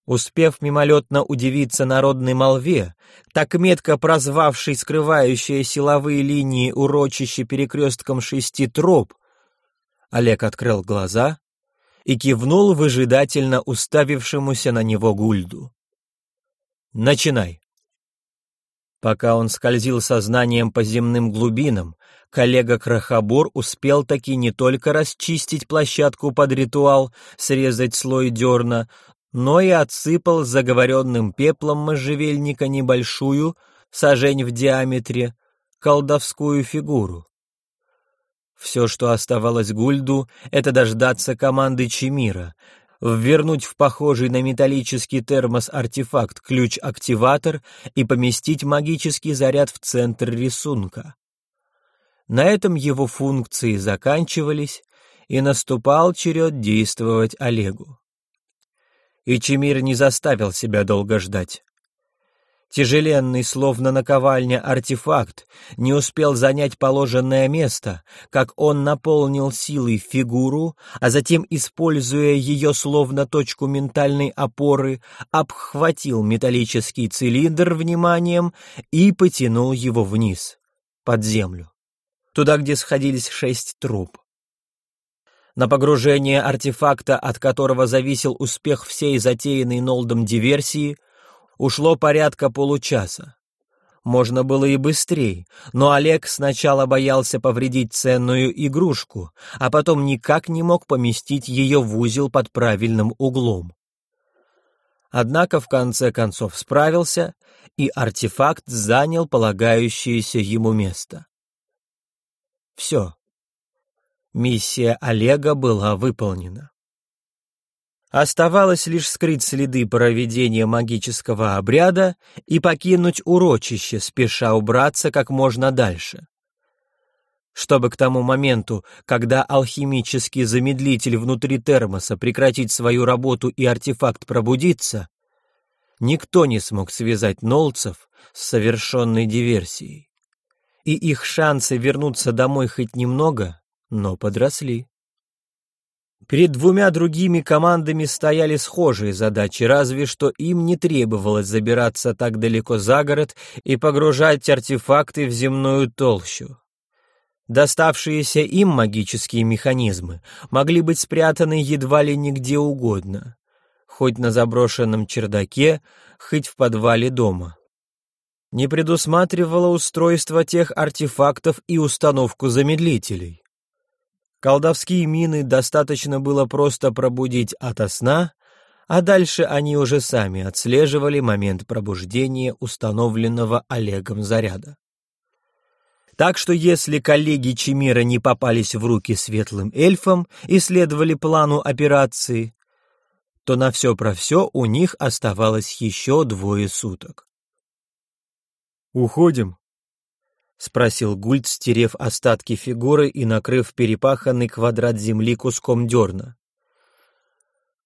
Успев мимолетно удивиться народной молве, так метко прозвавшей скрывающие силовые линии урочище перекрестком шести троп, Олег открыл глаза и кивнул выжидательно уставившемуся на него Гульду. «Начинай!» Пока он скользил сознанием по земным глубинам, коллега Крахобор успел таки не только расчистить площадку под ритуал, срезать слой дерна, но и отсыпал заговоренным пеплом можжевельника небольшую, сажень в диаметре, колдовскую фигуру. Все, что оставалось Гульду, это дождаться команды Чемира, ввернуть в похожий на металлический термос артефакт ключ-активатор и поместить магический заряд в центр рисунка. На этом его функции заканчивались, и наступал черед действовать Олегу и Чемир не заставил себя долго ждать. Тяжеленный, словно наковальня, артефакт не успел занять положенное место, как он наполнил силой фигуру, а затем, используя ее словно точку ментальной опоры, обхватил металлический цилиндр вниманием и потянул его вниз, под землю, туда, где сходились шесть труб. На погружение артефакта, от которого зависел успех всей затеянной Нолдом диверсии, ушло порядка получаса. Можно было и быстрее, но Олег сначала боялся повредить ценную игрушку, а потом никак не мог поместить ее в узел под правильным углом. Однако в конце концов справился, и артефакт занял полагающееся ему место. Все. Миссия Олега была выполнена. Оставалось лишь скрыть следы проведения магического обряда и покинуть урочище, спеша убраться как можно дальше. Чтобы к тому моменту, когда алхимический замедлитель внутри термоса прекратит свою работу и артефакт пробудится, никто не смог связать нолцев с совершенной диверсией. И их шансы вернуться домой хоть немного но подросли. Перед двумя другими командами стояли схожие задачи, разве что им не требовалось забираться так далеко за город и погружать артефакты в земную толщу. Доставшиеся им магические механизмы могли быть спрятаны едва ли нигде угодно, хоть на заброшенном чердаке, хоть в подвале дома. Не предусматривало устройство тех артефактов и установку замедлителей. Колдовские мины достаточно было просто пробудить ото сна, а дальше они уже сами отслеживали момент пробуждения установленного Олегом заряда. Так что если коллеги Чемира не попались в руки светлым эльфам и следовали плану операции, то на все про все у них оставалось еще двое суток. «Уходим», — спросил Гульд, стерев остатки фигуры и накрыв перепаханный квадрат земли куском дерна.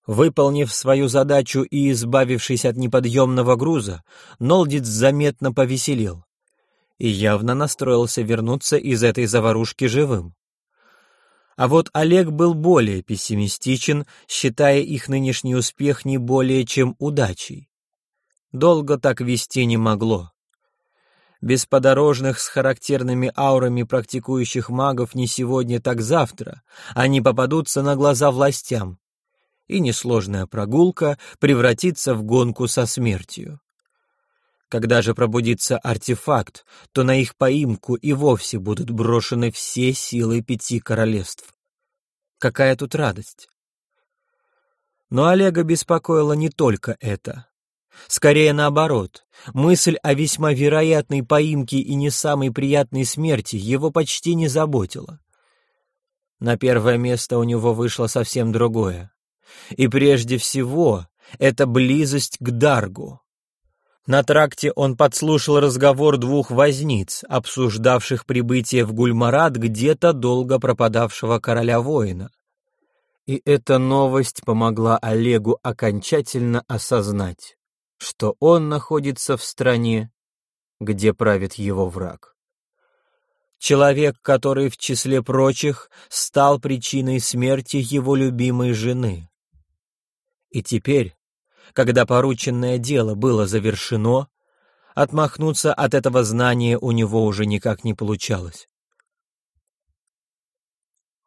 Выполнив свою задачу и избавившись от неподъемного груза, Нолдиц заметно повеселел и явно настроился вернуться из этой заварушки живым. А вот Олег был более пессимистичен, считая их нынешний успех не более чем удачей. Долго так вести не могло. Без подорожных с характерными аурами практикующих магов не сегодня, так завтра. Они попадутся на глаза властям. И несложная прогулка превратится в гонку со смертью. Когда же пробудится артефакт, то на их поимку и вовсе будут брошены все силы пяти королевств. Какая тут радость! Но Олега беспокоило не только это. Скорее наоборот, мысль о весьма вероятной поимке и не самой приятной смерти его почти не заботила. На первое место у него вышло совсем другое. И прежде всего, это близость к Даргу. На тракте он подслушал разговор двух возниц, обсуждавших прибытие в Гульмарат где-то долго пропадавшего короля-воина. И эта новость помогла Олегу окончательно осознать, что он находится в стране, где правит его враг. Человек, который в числе прочих стал причиной смерти его любимой жены. И теперь, когда порученное дело было завершено, отмахнуться от этого знания у него уже никак не получалось.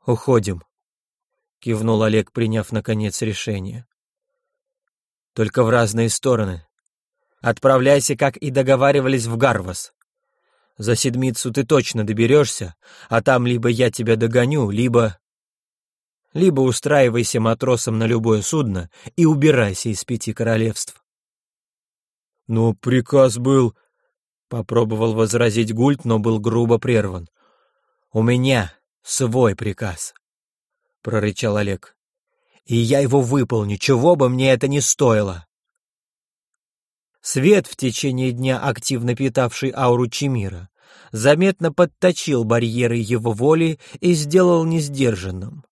«Уходим», — кивнул Олег, приняв, наконец, решение. «Только в разные стороны. Отправляйся, как и договаривались, в Гарвас. За седмицу ты точно доберешься, а там либо я тебя догоню, либо... Либо устраивайся матросом на любое судно и убирайся из пяти королевств. «Но приказ был...» — попробовал возразить Гульт, но был грубо прерван. «У меня свой приказ», — прорычал Олег. «И я его выполню, чего бы мне это ни стоило». Свет, в течение дня активно питавший ауру Чемира, заметно подточил барьеры его воли и сделал несдержанным.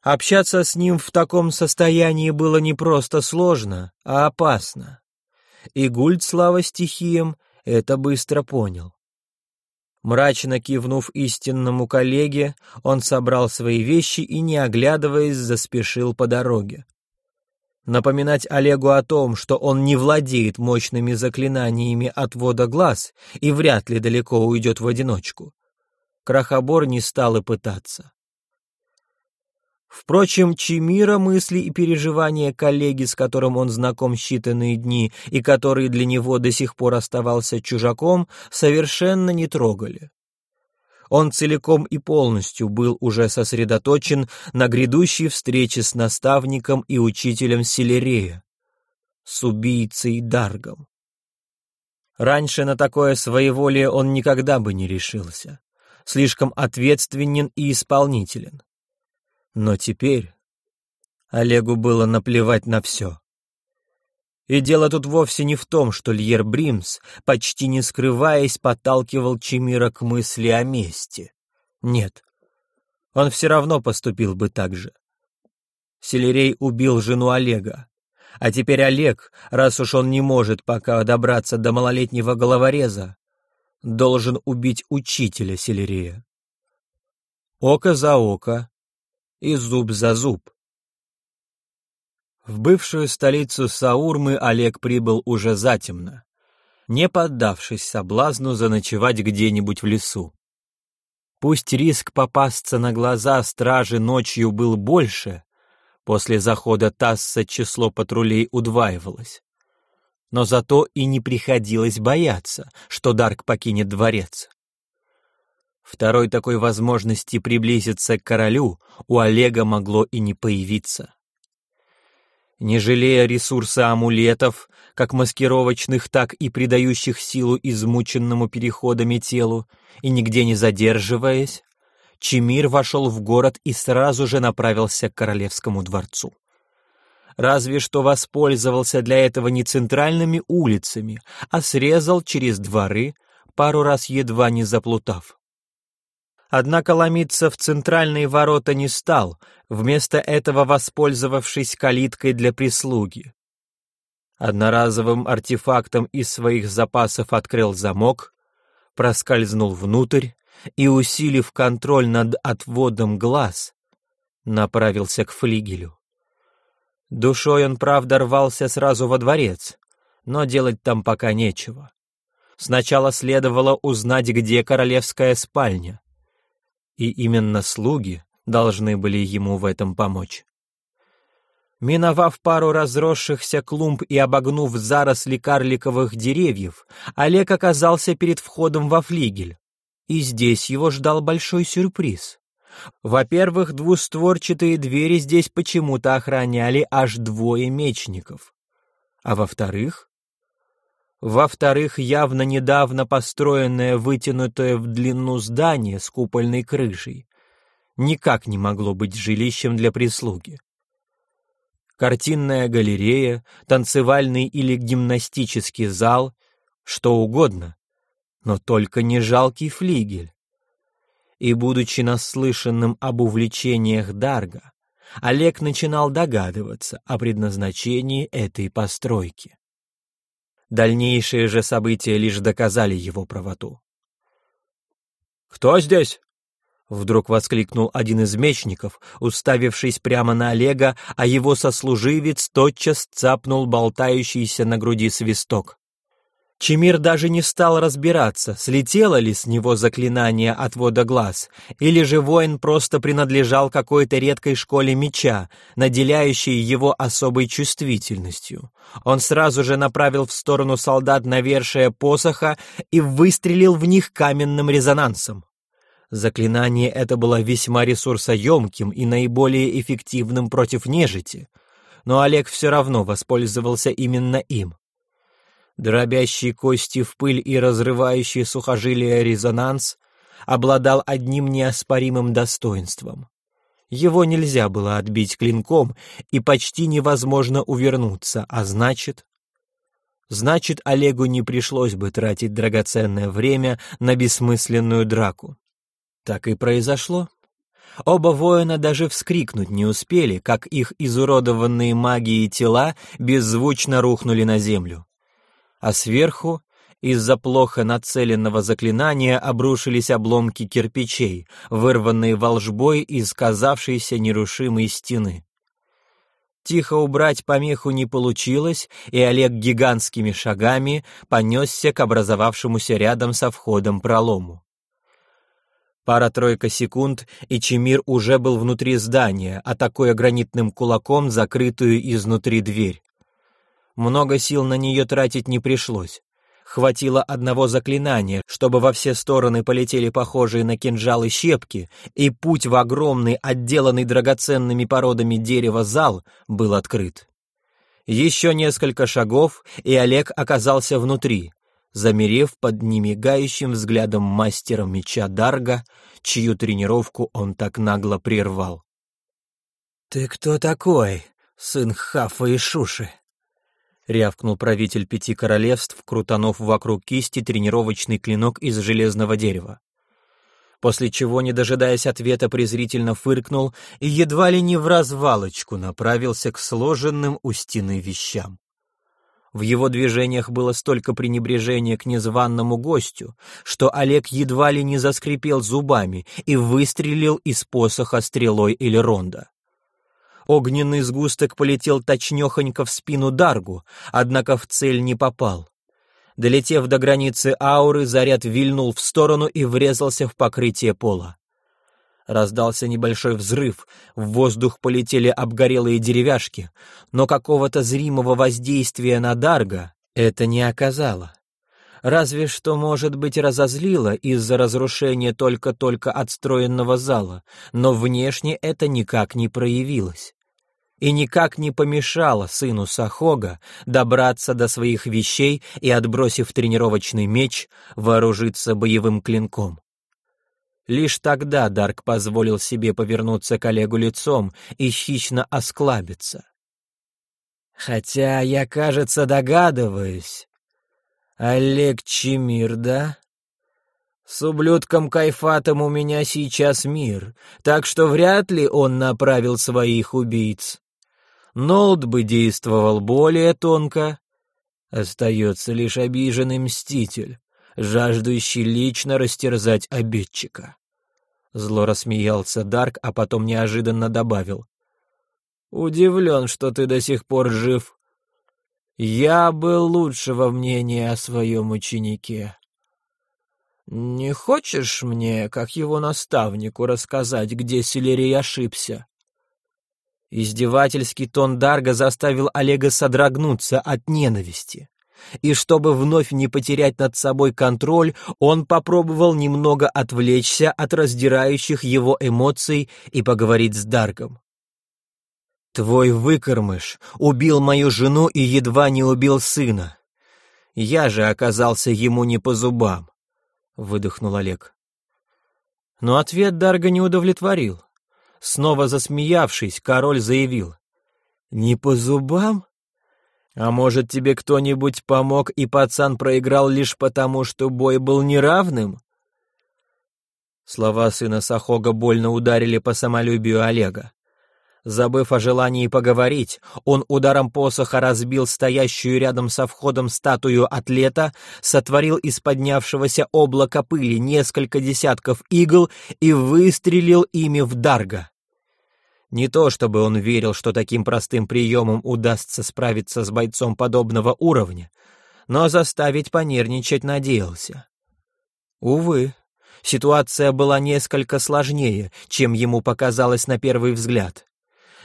Общаться с ним в таком состоянии было не просто сложно, а опасно. И Гульд, слава стихиям, это быстро понял. Мрачно кивнув истинному коллеге, он собрал свои вещи и, не оглядываясь, заспешил по дороге. Напоминать Олегу о том, что он не владеет мощными заклинаниями отвода глаз и вряд ли далеко уйдет в одиночку. Крахобор не стал и пытаться. Впрочем, Чимира мысли и переживания коллеги, с которым он знаком считанные дни и который для него до сих пор оставался чужаком, совершенно не трогали. Он целиком и полностью был уже сосредоточен на грядущей встрече с наставником и учителем Селерея, с убийцей Даргом. Раньше на такое своеволие он никогда бы не решился. Слишком ответственен и исполнителен. Но теперь Олегу было наплевать на все. И дело тут вовсе не в том, что Льер Бримс, почти не скрываясь, подталкивал Чемира к мысли о мести. Нет, он все равно поступил бы так же. Селерей убил жену Олега. А теперь Олег, раз уж он не может пока добраться до малолетнего головореза, должен убить учителя Селерея. Око за око и зуб за зуб. В бывшую столицу Саурмы Олег прибыл уже затемно, не поддавшись соблазну заночевать где-нибудь в лесу. Пусть риск попасться на глаза стражи ночью был больше, после захода Тасса число патрулей удваивалось. Но зато и не приходилось бояться, что Дарк покинет дворец. Второй такой возможности приблизиться к королю у Олега могло и не появиться не жалея ресурса амулетов, как маскировочных, так и придающих силу измученному переходами телу, и нигде не задерживаясь, Чемир вошел в город и сразу же направился к королевскому дворцу. Разве что воспользовался для этого не центральными улицами, а срезал через дворы, пару раз едва не заплутав. Однако ломиться в центральные ворота не стал, вместо этого воспользовавшись калиткой для прислуги. Одноразовым артефактом из своих запасов открыл замок, проскользнул внутрь и, усилив контроль над отводом глаз, направился к флигелю. Душой он, правда, рвался сразу во дворец, но делать там пока нечего. Сначала следовало узнать, где королевская спальня и именно слуги должны были ему в этом помочь. Миновав пару разросшихся клумб и обогнув заросли карликовых деревьев, Олег оказался перед входом во флигель. И здесь его ждал большой сюрприз. Во-первых, двустворчатые двери здесь почему-то охраняли аж двое мечников. А во-вторых, во-вторых, явно недавно построенное вытянутое в длину здание с купольной крышей никак не могло быть жилищем для прислуги. Картинная галерея, танцевальный или гимнастический зал, что угодно, но только не жалкий флигель. И, будучи наслышанным об увлечениях Дарга, Олег начинал догадываться о предназначении этой постройки. Дальнейшие же события лишь доказали его правоту. «Кто здесь?» Вдруг воскликнул один из мечников, уставившись прямо на Олега, а его сослуживец тотчас цапнул болтающийся на груди свисток. Чемир даже не стал разбираться, слетело ли с него заклинание отвода глаз, или же воин просто принадлежал какой-то редкой школе меча, наделяющей его особой чувствительностью. Он сразу же направил в сторону солдат навершие посоха и выстрелил в них каменным резонансом. Заклинание это было весьма ресурсоемким и наиболее эффективным против нежити, но Олег все равно воспользовался именно им. Дробящий кости в пыль и разрывающий сухожилия резонанс обладал одним неоспоримым достоинством. Его нельзя было отбить клинком, и почти невозможно увернуться, а значит... Значит, Олегу не пришлось бы тратить драгоценное время на бессмысленную драку. Так и произошло. Оба воина даже вскрикнуть не успели, как их изуродованные магией тела беззвучно рухнули на землю а сверху из-за плохо нацеленного заклинания обрушились обломки кирпичей, вырванные волжбой из казавшейся нерушимой стены. Тихо убрать помеху не получилось, и Олег гигантскими шагами понесся к образовавшемуся рядом со входом пролому. Пара-тройка секунд, и Чемир уже был внутри здания, атакуя гранитным кулаком закрытую изнутри дверь. Много сил на нее тратить не пришлось. Хватило одного заклинания, чтобы во все стороны полетели похожие на кинжалы щепки, и путь в огромный, отделанный драгоценными породами дерева зал был открыт. Еще несколько шагов, и Олег оказался внутри, замерев под немигающим взглядом мастера меча Дарга, чью тренировку он так нагло прервал. «Ты кто такой, сын Хафа и Шуши?» — рявкнул правитель пяти королевств, крутанув вокруг кисти тренировочный клинок из железного дерева. После чего, не дожидаясь ответа, презрительно фыркнул и едва ли не в развалочку направился к сложенным у стены вещам. В его движениях было столько пренебрежения к незваному гостю, что Олег едва ли не заскрипел зубами и выстрелил из посоха стрелой или ронда. Огненный сгусток полетел точнёхонько в спину Даргу, однако в цель не попал. Долетев до границы ауры, заряд вильнул в сторону и врезался в покрытие пола. Раздался небольшой взрыв, в воздух полетели обгорелые деревяшки, но какого-то зримого воздействия на Дарга это не оказало. Разве что, может быть, разозлило из-за разрушения только-только отстроенного зала, но внешне это никак не проявилось и никак не помешало сыну Сахога добраться до своих вещей и, отбросив тренировочный меч, вооружиться боевым клинком. Лишь тогда Дарк позволил себе повернуться к Олегу лицом и хищно осклабиться. «Хотя я, кажется, догадываюсь. Олег Чемир, да?» С ублюдком Кайфатом у меня сейчас мир, так что вряд ли он направил своих убийц. Нолд бы действовал более тонко. Остается лишь обиженный мститель, жаждущий лично растерзать обидчика. Зло рассмеялся Дарк, а потом неожиданно добавил. «Удивлен, что ты до сих пор жив. Я был лучшего мнения о своем ученике. Не хочешь мне, как его наставнику, рассказать, где Селерий ошибся?» Издевательский тон Дарга заставил Олега содрогнуться от ненависти. И чтобы вновь не потерять над собой контроль, он попробовал немного отвлечься от раздирающих его эмоций и поговорить с Даргом. «Твой выкормыш убил мою жену и едва не убил сына. Я же оказался ему не по зубам», — выдохнул Олег. Но ответ Дарга не удовлетворил. Снова засмеявшись, король заявил. «Не по зубам? А может, тебе кто-нибудь помог, и пацан проиграл лишь потому, что бой был неравным?» Слова сына Сахога больно ударили по самолюбию Олега. Забыв о желании поговорить, он ударом посоха разбил стоящую рядом со входом статую атлета, сотворил из поднявшегося облака пыли несколько десятков игл и выстрелил ими в Дарга. Не то чтобы он верил, что таким простым приемом удастся справиться с бойцом подобного уровня, но заставить понервничать надеялся. Увы, ситуация была несколько сложнее, чем ему показалось на первый взгляд.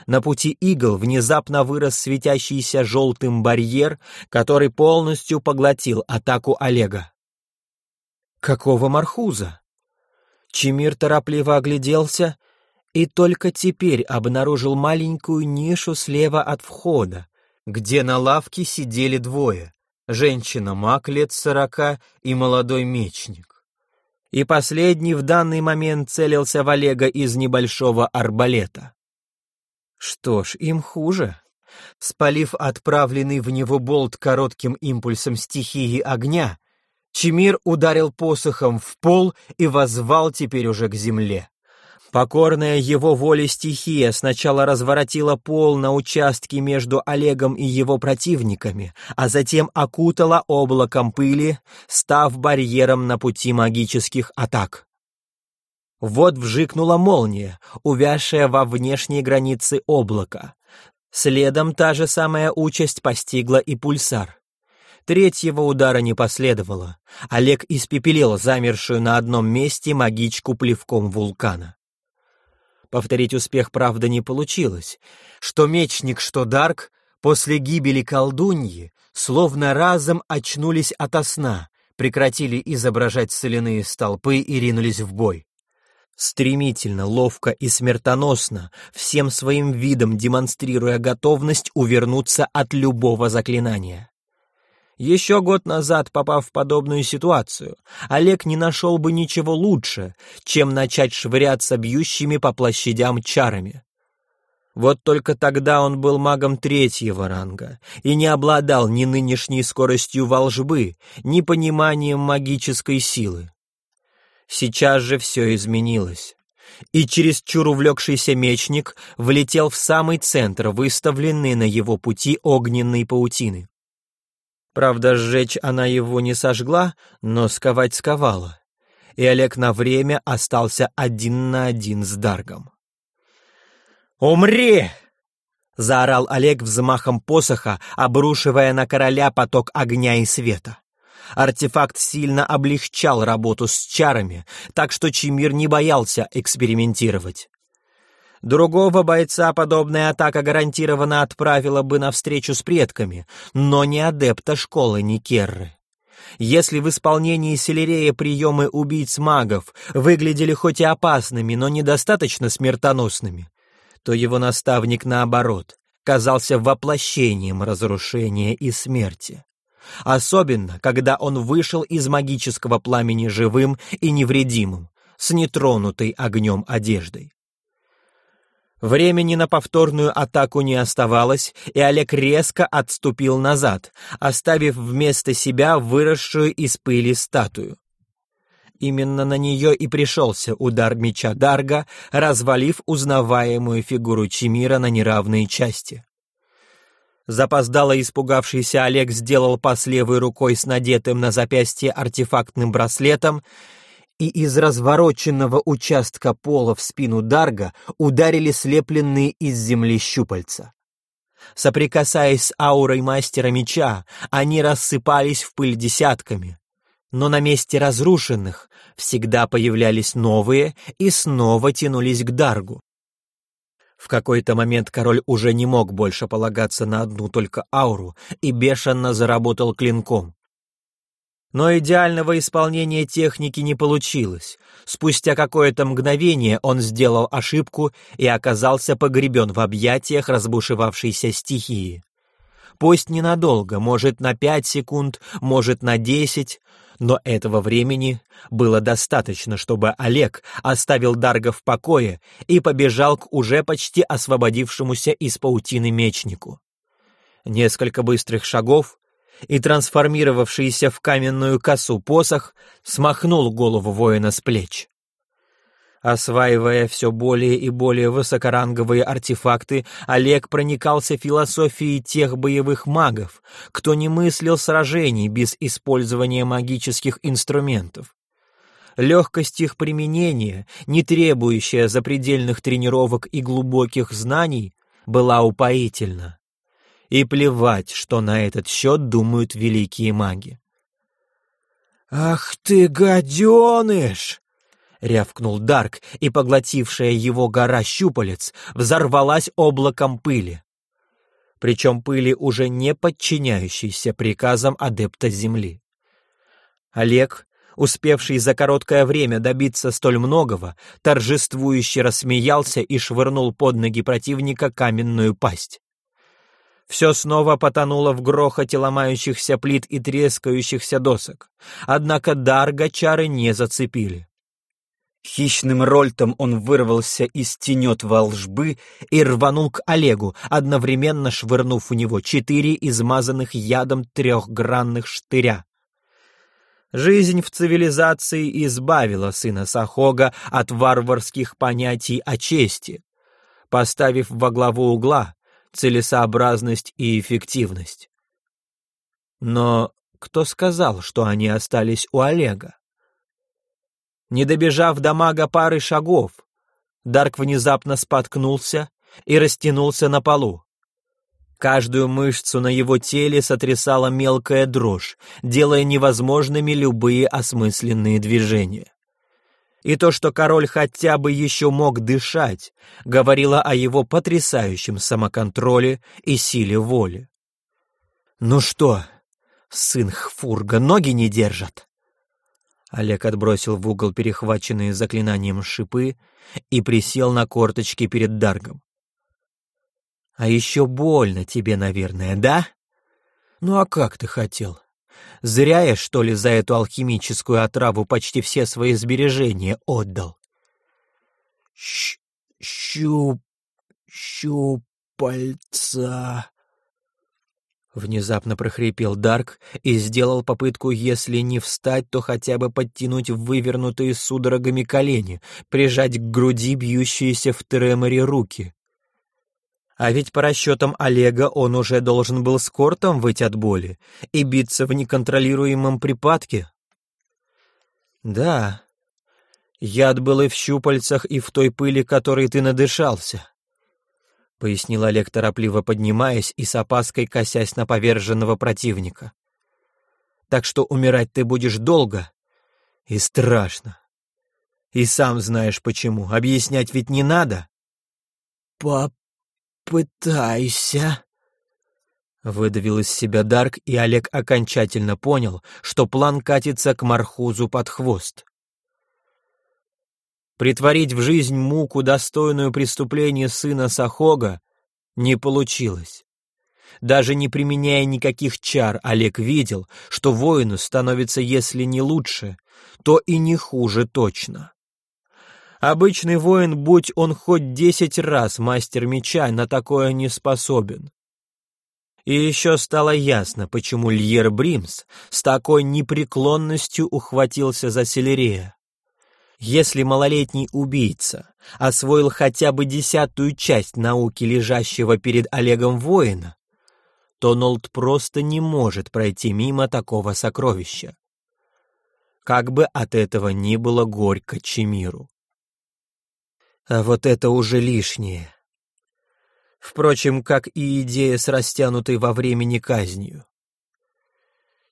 На пути игл внезапно вырос светящийся желтым барьер, который полностью поглотил атаку Олега. Какого мархуза? Чемир торопливо огляделся и только теперь обнаружил маленькую нишу слева от входа, где на лавке сидели двое — женщина-маг лет сорока и молодой мечник. И последний в данный момент целился в Олега из небольшого арбалета. Что ж, им хуже. Спалив отправленный в него болт коротким импульсом стихии огня, Чемир ударил посохом в пол и возвал теперь уже к земле. Покорная его воле стихия сначала разворотила пол на участке между Олегом и его противниками, а затем окутала облаком пыли, став барьером на пути магических атак. Вот вжикнула молния, увязшая во внешней границе облака. Следом та же самая участь постигла и пульсар. Третьего удара не последовало. Олег испепелил замершую на одном месте магичку плевком вулкана. Повторить успех, правда, не получилось. Что мечник, что Дарк после гибели колдуньи словно разом очнулись ото сна, прекратили изображать соляные столпы и ринулись в бой. Стремительно, ловко и смертоносно, всем своим видом демонстрируя готовность увернуться от любого заклинания. Еще год назад, попав в подобную ситуацию, Олег не нашел бы ничего лучше, чем начать швыряться бьющими по площадям чарами. Вот только тогда он был магом третьего ранга и не обладал ни нынешней скоростью волжбы, ни пониманием магической силы. Сейчас же все изменилось. И чересчур увлекшийся мечник влетел в самый центр выставленной на его пути огненной паутины. Правда, сжечь она его не сожгла, но сковать сковала. И Олег на время остался один на один с Даргом. «Умри!» — заорал Олег взмахом посоха, обрушивая на короля поток огня и света. Артефакт сильно облегчал работу с чарами, так что Чимир не боялся экспериментировать. Другого бойца подобная атака гарантированно отправила бы на встречу с предками, но не адепта школы Никерры. Если в исполнении Селерея приемы убийц-магов выглядели хоть и опасными, но недостаточно смертоносными, то его наставник, наоборот, казался воплощением разрушения и смерти. Особенно, когда он вышел из магического пламени живым и невредимым, с нетронутой огнем одеждой. Времени на повторную атаку не оставалось, и Олег резко отступил назад, оставив вместо себя выросшую из пыли статую. Именно на нее и пришелся удар меча Дарга, развалив узнаваемую фигуру Чимира на неравные части. Запоздало испугавшийся Олег сделал пас левой рукой с надетым на запястье артефактным браслетом, и из развороченного участка пола в спину Дарга ударили слепленные из земли щупальца. Соприкасаясь с аурой мастера меча, они рассыпались в пыль десятками. Но на месте разрушенных всегда появлялись новые и снова тянулись к Даргу. В какой-то момент король уже не мог больше полагаться на одну только ауру и бешено заработал клинком. Но идеального исполнения техники не получилось. Спустя какое-то мгновение он сделал ошибку и оказался погребен в объятиях разбушевавшейся стихии. Пусть ненадолго, может на пять секунд, может на десять, но этого времени было достаточно, чтобы Олег оставил Дарга в покое и побежал к уже почти освободившемуся из паутины мечнику. Несколько быстрых шагов, и трансформировавшийся в каменную косу посох смахнул голову воина с плеч. Осваивая все более и более высокоранговые артефакты, Олег проникался философией тех боевых магов, кто не мыслил сражений без использования магических инструментов. Легкость их применения, не требующая запредельных тренировок и глубоких знаний, была упоительна. И плевать, что на этот счет думают великие маги. «Ах ты, гаденыш!» — рявкнул Дарк, и поглотившая его гора щупалец взорвалась облаком пыли. Причем пыли, уже не подчиняющейся приказам адепта Земли. Олег, успевший за короткое время добиться столь многого, торжествующе рассмеялся и швырнул под ноги противника каменную пасть. Все снова потонуло в грохоте ломающихся плит и трескающихся досок. Однако Дарга чары не зацепили. Хищным рольтом он вырвался из тенет волжбы и рванул к Олегу, одновременно швырнув у него четыре измазанных ядом трехгранных штыря. Жизнь в цивилизации избавила сына Сахога от варварских понятий о чести, поставив во главу угла целесообразность и эффективность. Но кто сказал, что они остались у Олега? Не добежав до мага пары шагов, Дарк внезапно споткнулся и растянулся на полу. Каждую мышцу на его теле сотрясала мелкая дрожь, делая невозможными любые осмысленные движения. И то, что король хотя бы еще мог дышать, говорило о его потрясающем самоконтроле и силе воли. «Ну что, сын Хфурга, ноги не держат?» Олег отбросил в угол перехваченные заклинанием шипы и присел на корточки перед Даргом. «А еще больно тебе, наверное, да? Ну а как ты хотел? Зря я, что ли, за эту алхимическую отраву почти все свои сбережения отдал?» Щ «Щуп... щупальца...» Внезапно прохрипел Дарк и сделал попытку, если не встать, то хотя бы подтянуть вывернутые судорогами колени, прижать к груди бьющиеся в треморе руки. А ведь по расчетам Олега он уже должен был с кортом выйти от боли и биться в неконтролируемом припадке. Да, яд был и в щупальцах, и в той пыли, которой ты надышался. — пояснил Олег, торопливо поднимаясь и с опаской косясь на поверженного противника. «Так что умирать ты будешь долго и страшно. И сам знаешь почему, объяснять ведь не надо». «Попытайся», — выдавил из себя Дарк, и Олег окончательно понял, что план катится к Мархузу под хвост. Притворить в жизнь муку, достойную преступления сына Сахога, не получилось. Даже не применяя никаких чар, Олег видел, что воину становится, если не лучше, то и не хуже точно. Обычный воин, будь он хоть десять раз мастер меча, на такое не способен. И еще стало ясно, почему Льер Бримс с такой непреклонностью ухватился за Селерея. Если малолетний убийца освоил хотя бы десятую часть науки лежащего перед Олегом воина, то Нолд просто не может пройти мимо такого сокровища. Как бы от этого ни было горько Чемиру. А вот это уже лишнее. Впрочем, как и идея с растянутой во времени казнью.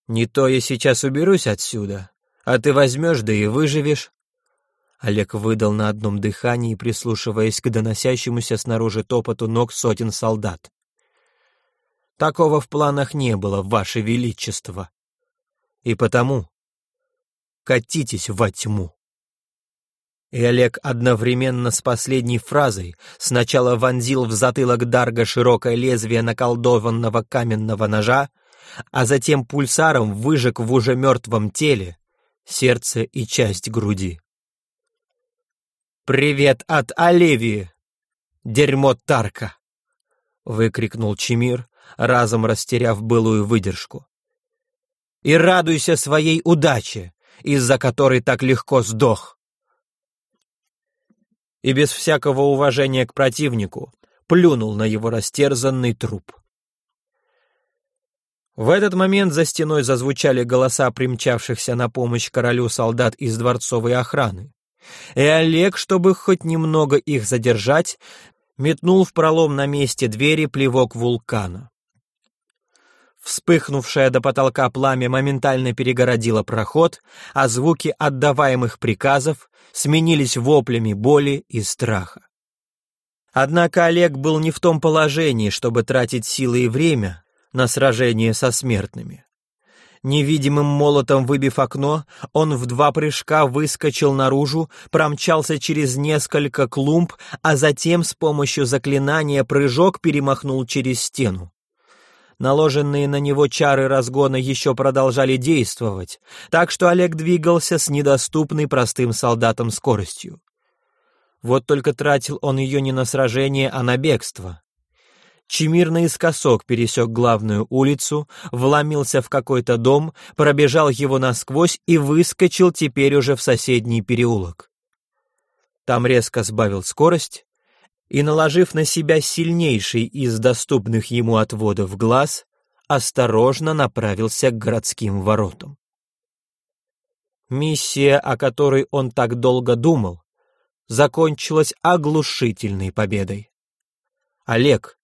Не то я сейчас уберусь отсюда, а ты возьмешь да и выживешь, Олег выдал на одном дыхании, прислушиваясь к доносящемуся снаружи топоту ног сотен солдат. «Такого в планах не было, Ваше Величество. И потому катитесь во тьму». И Олег одновременно с последней фразой сначала вонзил в затылок Дарга широкое лезвие наколдованного каменного ножа, а затем пульсаром выжег в уже мертвом теле сердце и часть груди. «Привет от Оливии! Дерьмо Тарка!» — выкрикнул Чемир, разом растеряв былую выдержку. «И радуйся своей удаче, из-за которой так легко сдох!» и без всякого уважения к противнику плюнул на его растерзанный труп. В этот момент за стеной зазвучали голоса примчавшихся на помощь королю солдат из дворцовой охраны. И Олег, чтобы хоть немного их задержать, метнул в пролом на месте двери плевок вулкана. Вспыхнувшее до потолка пламя моментально перегородило проход, а звуки отдаваемых приказов сменились воплями боли и страха. Однако Олег был не в том положении, чтобы тратить силы и время на сражение со смертными. Невидимым молотом выбив окно, он в два прыжка выскочил наружу, промчался через несколько клумб, а затем с помощью заклинания прыжок перемахнул через стену. Наложенные на него чары разгона еще продолжали действовать, так что Олег двигался с недоступной простым солдатам скоростью. Вот только тратил он ее не на сражение, а на бегство. Чемир наискосок пересек главную улицу, вломился в какой-то дом, пробежал его насквозь и выскочил теперь уже в соседний переулок. Там резко сбавил скорость и, наложив на себя сильнейший из доступных ему отводов глаз, осторожно направился к городским воротам. Миссия, о которой он так долго думал, закончилась оглушительной победой. Олег,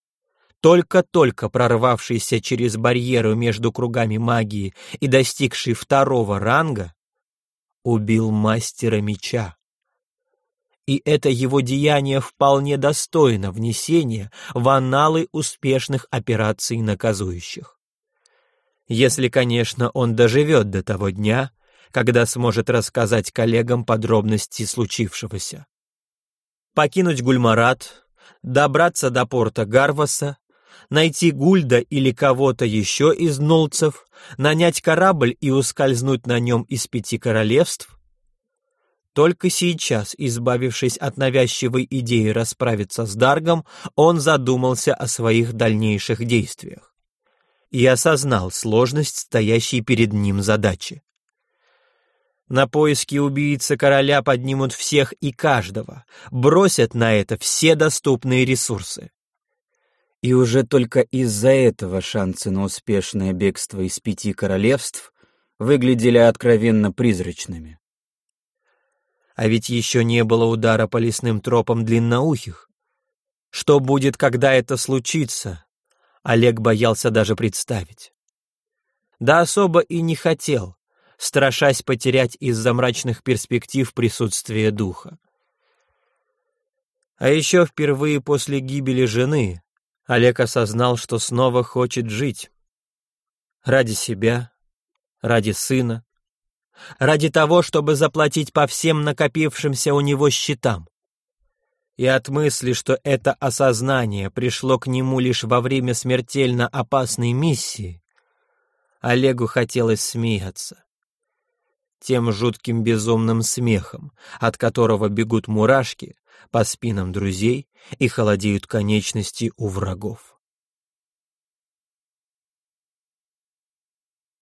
только-только прорвавшийся через барьеры между кругами магии и достигший второго ранга, убил мастера меча и это его деяние вполне достойно внесения в аналы успешных операций наказующих. Если, конечно, он доживет до того дня, когда сможет рассказать коллегам подробности случившегося. Покинуть Гульмарат, добраться до порта Гарваса, найти Гульда или кого-то еще из нолцев, нанять корабль и ускользнуть на нем из пяти королевств, только сейчас, избавившись от навязчивой идеи расправиться с Даргом, он задумался о своих дальнейших действиях и осознал сложность стоящей перед ним задачи. На поиски убийцы короля поднимут всех и каждого, бросят на это все доступные ресурсы. И уже только из-за этого шансы на успешное бегство из пяти королевств выглядели откровенно призрачными. А ведь еще не было удара по лесным тропам длинноухих. Что будет, когда это случится, Олег боялся даже представить. Да особо и не хотел, страшась потерять из-за мрачных перспектив присутствие духа. А еще впервые после гибели жены Олег осознал, что снова хочет жить. Ради себя, ради сына, ради того, чтобы заплатить по всем накопившимся у него счетам. И от мысли, что это осознание пришло к нему лишь во время смертельно опасной миссии, Олегу хотелось смеяться. Тем жутким безумным смехом, от которого бегут мурашки по спинам друзей и холодеют конечности у врагов.